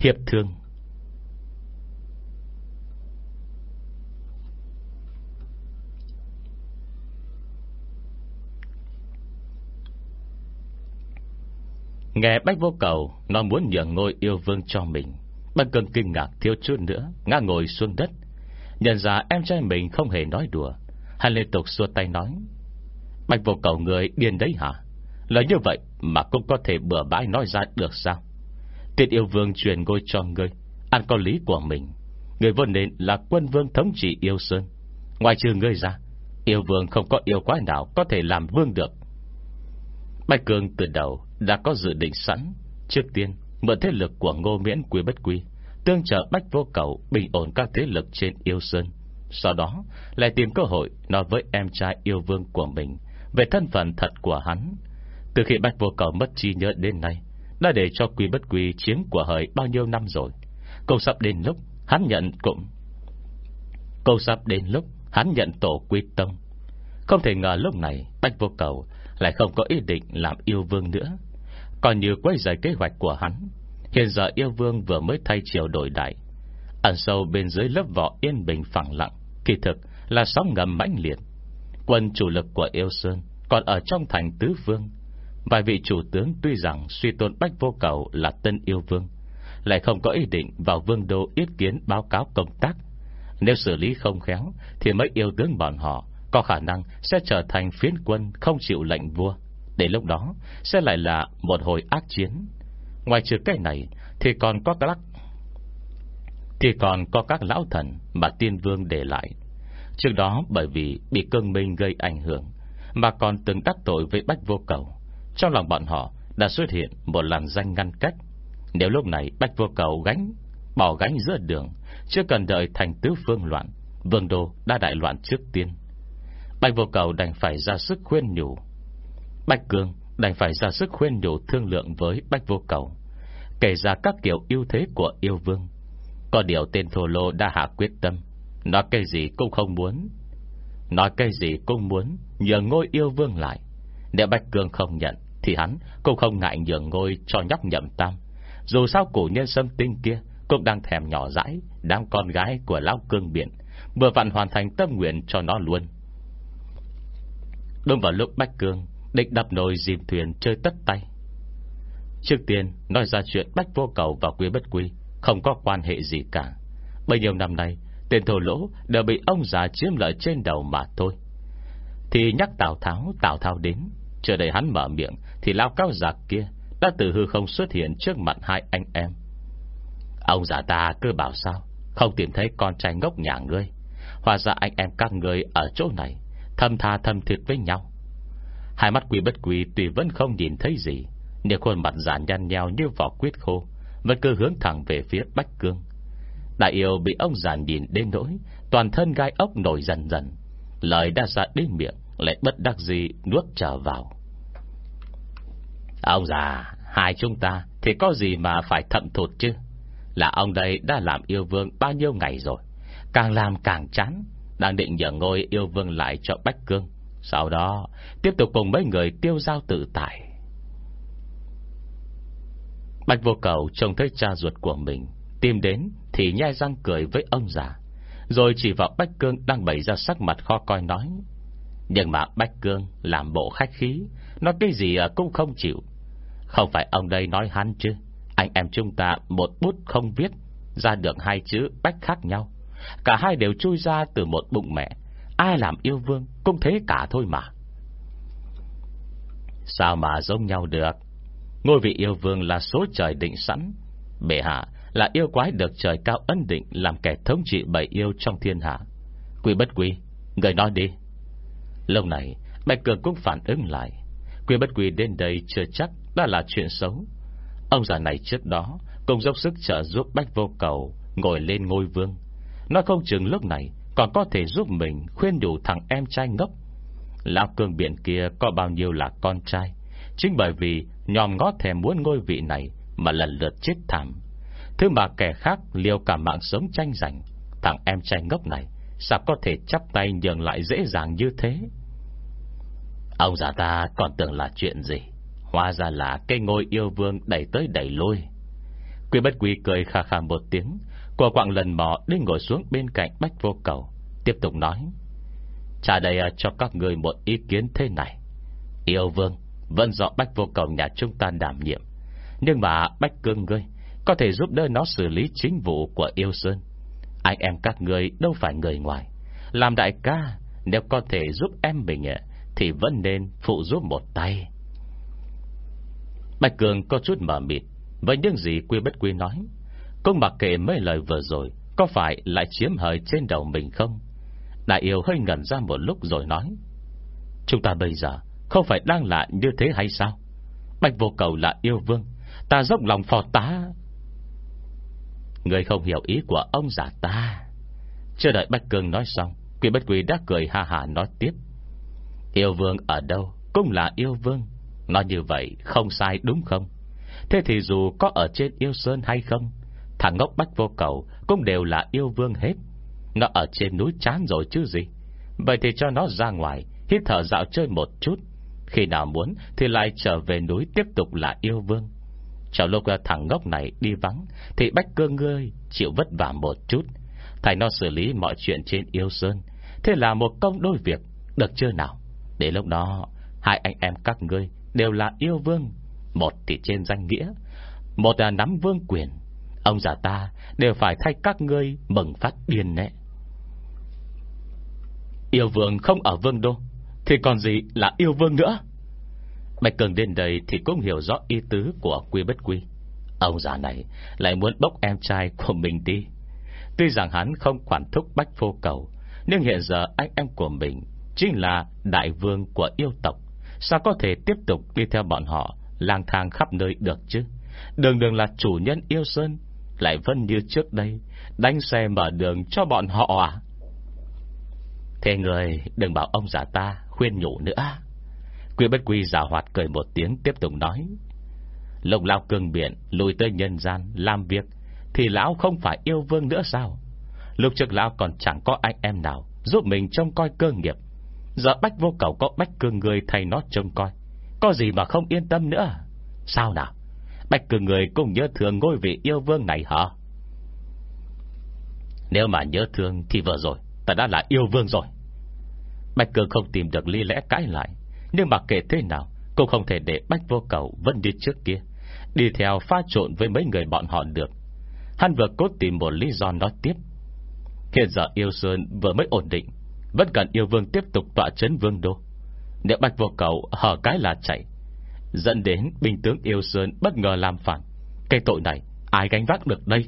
Hiệp thương. Nghe Bách Vô Cầu, Nó muốn nhường ngôi yêu vương cho mình. Bách cường kinh ngạc thiếu chút nữa, Ngã ngồi xuống đất. Nhận ra em trai mình không hề nói đùa. Hắn liên tục xua tay nói, Bạch Vô Cầu người điên đấy hả? Lời như vậy mà cũng có thể bừa bãi nói ra được sao? Tiết yêu vương truyền ngôi cho ngươi, Ăn có lý của mình. Người vốn nên là quân vương thống trị yêu sơn. Ngoài trừ ngươi ra, Yêu vương không có yêu quái nào Có thể làm vương được. Bạch Cường từ đầu đã có dự định sẵn. Trước tiên mượn thế lực của ngô miễn quý bất quý Tương trợ bách vô cầu Bình ổn các thế lực trên yêu sơn. Sau đó, lại tìm cơ hội Nói với em trai yêu vương của mình Về thân phận thật của hắn. Từ khi bách vô cầu mất trí nhớ đến nay, Đã để cho quý bất quý chiếm của hời Bao nhiêu năm rồi. Câu sắp đến lúc hắn nhận cũng Câu sắp đến lúc hắn nhận tổ quy tông. Không thể ngờ lúc này Bách vô cầu lại không có ý định làm yêu vương nữa coi như quay giải kế hoạch của hắn. Hiện giờ yêu vương vừa mới thay chiều đổi đại. Ẩn sâu bên dưới lớp vỏ yên bình phẳng lặng. Kỳ thực là sóng ngầm mãnh liệt. Quân chủ lực của yêu sơn Còn ở trong thành tứ vương. Vài vị chủ tướng tuy rằng Suy tôn bách vô cầu là tân yêu vương, Lại không có ý định vào vương đô Ý kiến báo cáo công tác. Nếu xử lý không khéo, Thì mấy yêu tướng bọn họ có khả năng sẽ trở thành phiến quân Không chịu lệnh vua. Để lúc đó, sẽ lại là một hồi ác chiến. Ngoài trừ cái này, Thì còn có các Thì còn có các lão thần Mà tiên vương để lại. Trước đó, bởi vì bị cơn minh gây ảnh hưởng, Mà còn từng đắc tội với bách vô cầu, Trong lòng bọn họ Đã xuất hiện một làn danh ngăn cách. Nếu lúc này bách vô cầu gánh Bỏ gánh giữa đường, Chưa cần đợi thành tứ phương loạn, Vương đô đã đại loạn trước tiên. Bạch vô cầu đành phải ra sức khuyên nhủ Bạch Cương đành phải ra sức khuyên nhủ thương lượng với Bạch vô cầu, Kể ra các kiểu ưu thế của yêu vương. Có điều tên thổ lô đã hạ quyết tâm, Nói cái gì cũng không muốn. Nói cái gì cũng muốn Nhờ ngôi yêu vương lại. Nếu Bạch Cương không nhận, Thì hắn cũng không ngại nhường ngôi cho nhóc nhậm tam. Dù sao cổ nhân sâm tinh kia Cũng đang thèm nhỏ dãi Đám con gái của Lão Cương Biển Vừa vặn hoàn thành tâm nguyện cho nó luôn. Đúng vào lúc Bách Cương Định đập nồi dìm thuyền chơi tất tay. Trước tiên, Nói ra chuyện Bách Vô Cầu và Quý Bất Quý, Không có quan hệ gì cả. Bây nhiêu năm nay Tiền thổ lỗ đều bị ông già chiếm lợi trên đầu mà thôi. Thì nhắc Tào Tháo Tào Tháo đến Chờ đợi hắn mở miệng, Thì lao cao giặc kia Đã từ hư không xuất hiện trước mặt hai anh em. Ông già ta cứ bảo sao? Không tìm thấy con trai ngốc nhà ngươi. Hòa ra anh em các ngươi ở chỗ này, Thâm tha thâm thiệt với nhau. Hai mắt quỷ bất quỷ tuy vẫn không nhìn thấy gì, Nhưng khuôn mặt giả nhăn nheo như vỏ quyết khô, Vẫn cứ hướng thẳng về phía Bách Cương. Đại yêu bị ông già nhìn đến nỗi, Toàn thân gai ốc nổi dần dần. Lời đã ra đến miệng, Lại bất đắc gì nuốt trở vào. Ông già, Hai chúng ta, Thì có gì mà phải thậm thụt chứ? Là ông đây đã làm yêu vương bao nhiêu ngày rồi? Càng làm càng chán, đang định nhờ ngôi yêu vương lại cho Bách Cương. Sau đó, Tiếp tục cùng mấy người tiêu giao tự tại. Bạch vô cầu trông thấy cha ruột của mình, Tìm đến thì nhai răng cười với ông già, Rồi chỉ vào Bách Cương Đang bày ra sắc mặt khó coi nói, Nhưng mà Bách Cương Làm bộ khách khí, Nói cái gì à cũng không chịu. Không phải ông đây nói hắn chứ, Anh em chúng ta một bút không viết, Ra được hai chữ Bách khác nhau. Cả hai đều chui ra từ một bụng mẹ Ai làm yêu vương, cũng thế cả thôi mà. Sao mà giống nhau được? Ngôi vị yêu vương là số trời định sẵn. Bệ hạ, là yêu quái được trời cao ân định Làm kẻ thống trị bảy yêu trong thiên hạ. Quy bất quy, Người nói đi. Lâu này, Bạch Cường cũng phản ứng lại. Quy bất quy đến đây chưa chắc Đã là chuyện xấu. Ông già này trước đó Cùng dốc sức trợ giúp Bách Vô Cầu Ngồi lên ngôi vương. Nó không chừng lúc này còn có thể giúp mình khuyên đủ thằng em trai ngốc. Lão cường biển kia Có bao nhiêu là con trai? Chính bởi vì nhòm ngó thèm muốn ngôi vị này Mà lần lượt chết thảm. Thứ mà kẻ khác liều cả mạng sống tranh giành, Thằng em trai ngốc này Sao có thể chắp tay nhường lại dễ dàng như thế? Ông già ta còn tưởng là chuyện gì? Hóa ra là cây ngôi yêu vương đẩy tới đẩy lôi Quy bất quy cười khà khà một tiếng Cô quạng lần mò đi ngồi xuống bên cạnh bách vô cầu, Tiếp tục nói, Trả đây à, cho các người một ý kiến thế này. Yêu vương, Vẫn do bách vô cầu nhà chúng ta đảm nhiệm. Nhưng mà, bách cương ngươi, Có thể giúp đỡ nó xử lý chính vụ của yêu sơn. Anh em các người đâu phải người ngoài. Làm đại ca, Nếu có thể giúp em mình à, Thì vẫn nên phụ giúp một tay. Bạch Cường có chút mở mịt, Với những gì quy bất quy nói cũng mặc kệ mấy lời vừa rồi, Có phải lại chiếm hời trên đầu mình không? Đại yêu hơi ngẩn ra một lúc rồi nói, Chúng ta bây giờ Không phải đang lại như thế hay sao? Bạch vô cầu là yêu vương, Ta dốc lòng phò tá. Người không hiểu ý của ông giả ta. Chưa đợi Bạch Cường nói xong, Quỷ bất quỷ đã cười ha hà nói tiếp, Yêu vương ở đâu Cũng là yêu vương. Nói như vậy không sai đúng không? Thế thì dù có ở trên yêu sơn hay không Thằng ngốc bách vô cầu Cũng đều là yêu vương hết. Nó ở trên núi chán rồi chứ gì? Vậy thì cho nó ra ngoài, Hít thở dạo chơi một chút. Khi nào muốn thì lại trở về núi Tiếp tục là yêu vương. Trong lúc thằng ngốc này đi vắng Thì bách cơ ngươi chịu vất vả một chút. Thầy nó xử lý mọi chuyện trên yêu sơn. Thế là một công đôi việc Được chưa nào? Để lúc đó, Hai anh em các ngươi đều là yêu vương. Một thì trên danh nghĩa, Một là nắm vương quyền. Ông già ta đều phải thay các ngươi Mừng phát điên nè Yêu vương không ở vương đô, Thì còn gì là yêu vương nữa? Bạch Cường đến đây Thì cũng hiểu rõ ý tứ của quy bất quy. Ông già này lại muốn bốc em trai của mình đi. Tuy rằng hắn không quản thúc bách vô cầu, Nhưng hiện giờ anh em của mình Chính là đại vương của yêu tộc, Sao có thể tiếp tục đi theo bọn họ lang thang khắp nơi được chứ? Đường đường là chủ nhân yêu sơn lại vẫn như trước đây, Đánh xe mở đường cho bọn họ à? Thế người, đừng bảo ông già ta Khuyên nhủ nữa. Quy bất quy giả hoạt cười một tiếng Tiếp tục nói, Lục lao cường biển lùi tới nhân gian, Làm việc, Thì lão không phải yêu vương nữa sao? Lúc trước lão còn chẳng có anh em nào Giúp mình trông coi cơ nghiệp. Giờ bách vô cầu có bách cương người thầy nó trông coi, Có gì mà không yên tâm nữa? Sao nào? Bách cử người cũng nhớ thương ngôi vị yêu vương này hả? Nếu mà nhớ thương Thì vừa rồi, ta đã là yêu vương rồi. Bách cử không tìm được lý lẽ cãi lại, Nhưng mà kể thế nào, Cũng không thể để bách vô cầu Vẫn đi trước kia, Đi theo pha trộn với mấy người bọn họ được. Hắn vừa cố tìm một lý do nói tiếp. Hiện giờ yêu Sơn vừa mới ổn định, vẫn cần yêu vương tiếp tục tọa chấn vương đô. Nếu bạch vô cầu, hở cái là chạy Dẫn đến binh tướng yêu sơn Bất ngờ làm phản. Cái tội này, ai gánh vác được đây?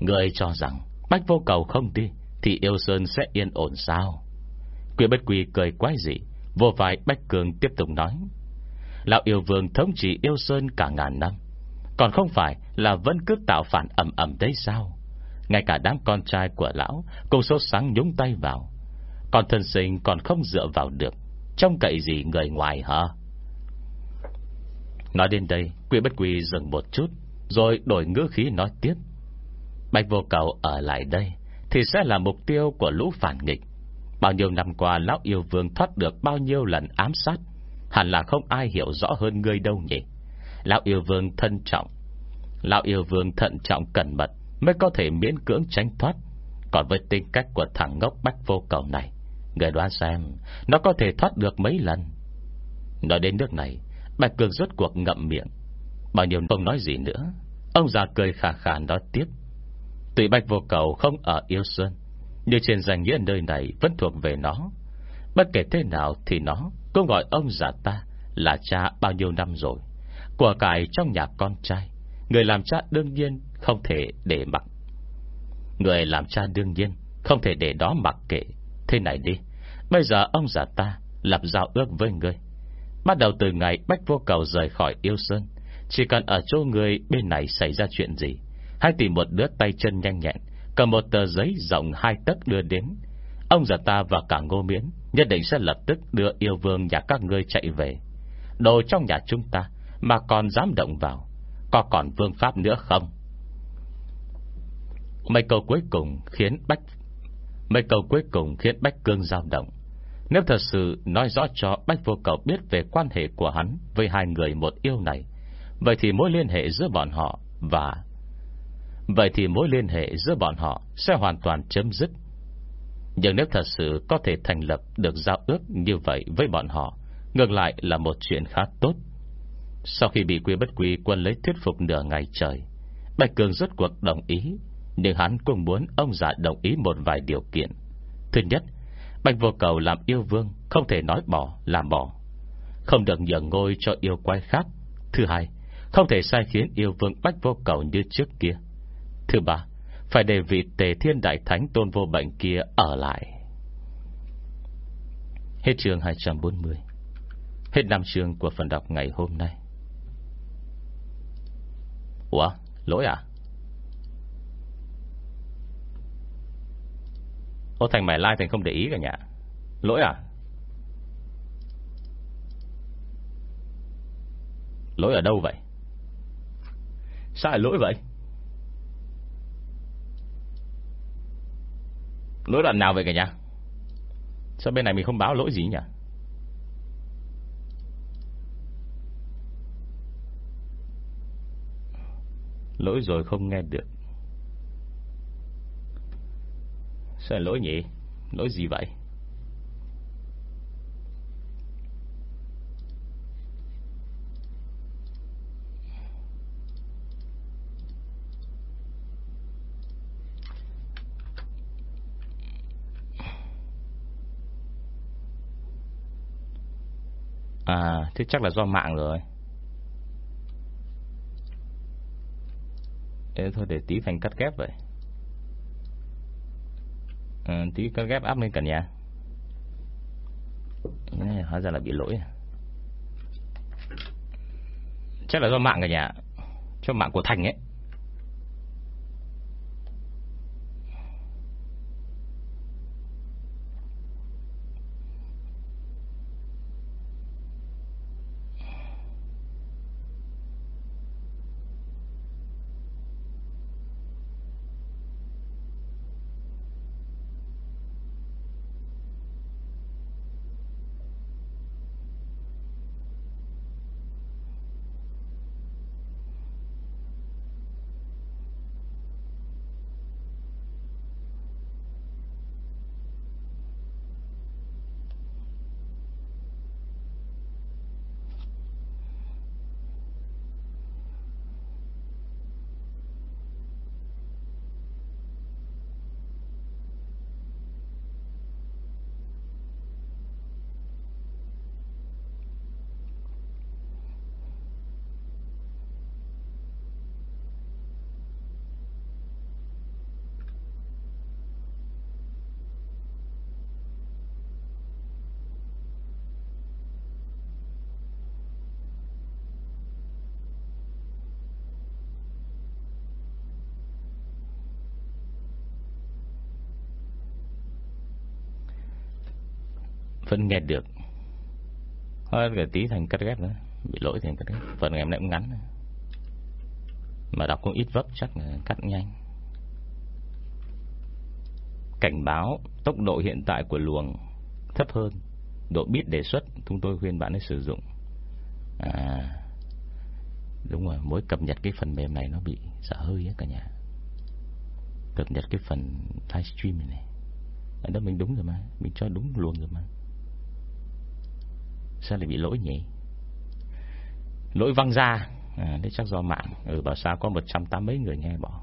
Người cho rằng Bách vô cầu không đi Thì yêu sơn sẽ yên ổn sao? Quyên bất quỳ cười quái dị, Vô vai Bách Cường tiếp tục nói. Lão yêu vương thống trị yêu sơn cả ngàn năm, Còn không phải là vẫn cứ tạo phản ẩm ẩm đấy sao? Ngay cả đám con trai của lão Cùng sốt sáng nhúng tay vào. Còn thân sinh còn không dựa vào được, Trông cậy gì người ngoài hả? Nói đến đây quy bất quy dừng một chút, Rồi đổi ngữ khí nói tiếp. Bạch vô cầu ở lại đây Thì sẽ là mục tiêu của lũ phản nghịch. Bao nhiêu năm qua, Lão yêu vương thoát được bao nhiêu lần ám sát, Hẳn là không ai hiểu rõ hơn ngươi đâu nhỉ? Lão yêu vương thân trọng. Lão yêu vương thận trọng cẩn mật Mới có thể miễn cưỡng tránh thoát. Còn với tính cách của thằng ngốc bách vô cầu này Người đoán xem Nó có thể thoát được mấy lần? Nói đến nước này Bạch Cường rốt cuộc ngậm miệng. Bao nhiêu không nói gì nữa, Ông già cười khà khà nói tiếp. Tụy Bạch Vô Cầu không ở Yêu Sơn, Nhưng trên danh nghĩa nơi này Vẫn thuộc về nó. Bất kể thế nào thì nó Cũng gọi ông già ta là cha bao nhiêu năm rồi. Của cải trong nhà con trai, Người làm cha đương nhiên không thể để mặc. Người làm cha đương nhiên Không thể để đó mặc kệ. Thế này đi, Bây giờ ông già ta lập giao ước với ngươi. Bắt đầu từ ngày Bách Vô Cầu rời khỏi yêu sơn, Chỉ cần ở chỗ người bên này xảy ra chuyện gì, Hãy tìm một đứa tay chân nhanh nhẹn, Cầm một tờ giấy rộng hai tấc đưa đến. Ông già ta và cả ngô miễn Nhất định sẽ lập tức đưa yêu vương nhà các ngươi chạy về. Đồ trong nhà chúng ta Mà còn dám động vào, Có còn vương pháp nữa không? Mấy câu cuối cùng khiến Bách, Mấy câu cuối cùng khiến Bách Cương dao động. Nếu thật sự nói rõ cho Bách Vô Cầu biết về quan hệ của hắn với hai người một yêu này, vậy thì mối liên hệ giữa bọn họ và... Vậy thì mối liên hệ giữa bọn họ sẽ hoàn toàn chấm dứt. Nhưng nếu thật sự có thể thành lập được giao ước như vậy với bọn họ, ngược lại là một chuyện khá tốt. Sau khi bị quy bất quy quân lấy thuyết phục nửa ngày trời, Bạch Cường rốt cuộc đồng ý, nhưng hắn cũng muốn ông già đồng ý một vài điều kiện. Thứ nhất, Bạch vô cầu làm yêu vương, không thể nói bỏ, làm bỏ. Không được nhường ngôi cho yêu quái khác. Thứ hai, không thể sai khiến yêu vương bách vô cầu như trước kia. Thứ ba, phải để vị tề thiên đại thánh tôn vô bệnh kia ở lại. Hết chương 240 Hết năm chương của phần đọc ngày hôm nay Ủa lỗi à Ô, Thành mày like Thành không để ý cả nhà. Lỗi à? Lỗi ở đâu vậy? Sao lại lỗi vậy? Lỗi đoạn nào vậy cả nhà? Sao bên này mình không báo lỗi gì nhỉ? Lỗi rồi không nghe được. Sao lỗi nhỉ Lỗi gì vậy? À thế chắc là do mạng rồi. Thế thôi để tí thành cắt ghép vậy. Ờ, tí có ghép áp lên cả nhà. Này, Hóa ra là bị lỗi à. Chắc là do mạng cả nhà Cho mạng của Thành ấy. Vẫn nghe được. Thôi cái tí thành cắt ghép nữa. Bị lỗi thành cắt ghép. Phần ngày hôm nay cũng ngắn Mà đọc cũng ít vấp, chắc là cắt nhanh. Cảnh báo, Tốc độ hiện tại của luồng Thấp hơn. Độ bit đề xuất, Chúng tôi khuyên bạn ấy sử dụng. À Đúng rồi, Mỗi cập nhật cái phần mềm này nó bị sợ hơi á cả nhà. Cập nhật cái phần livestream này này. Ở đó, mình đúng rồi mà. Mình cho đúng luôn rồi mà. Sao lại bị lỗi nhỉ? Lỗi văng ra. À, Đấy chắc do mạng. Ừ bảo sao có 180 mấy người nghe bỏ.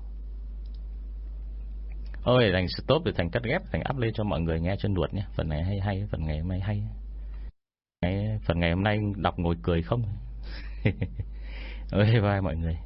Ôi thành stop rồi thành cắt ghép Thành up lên cho mọi người nghe cho nuột nhé. Phần này hay hay Phần ngày hôm nay hay. Ngày, Phần ngày hôm nay đọc ngồi cười không? [LAUGHS] Ôi bye mọi người.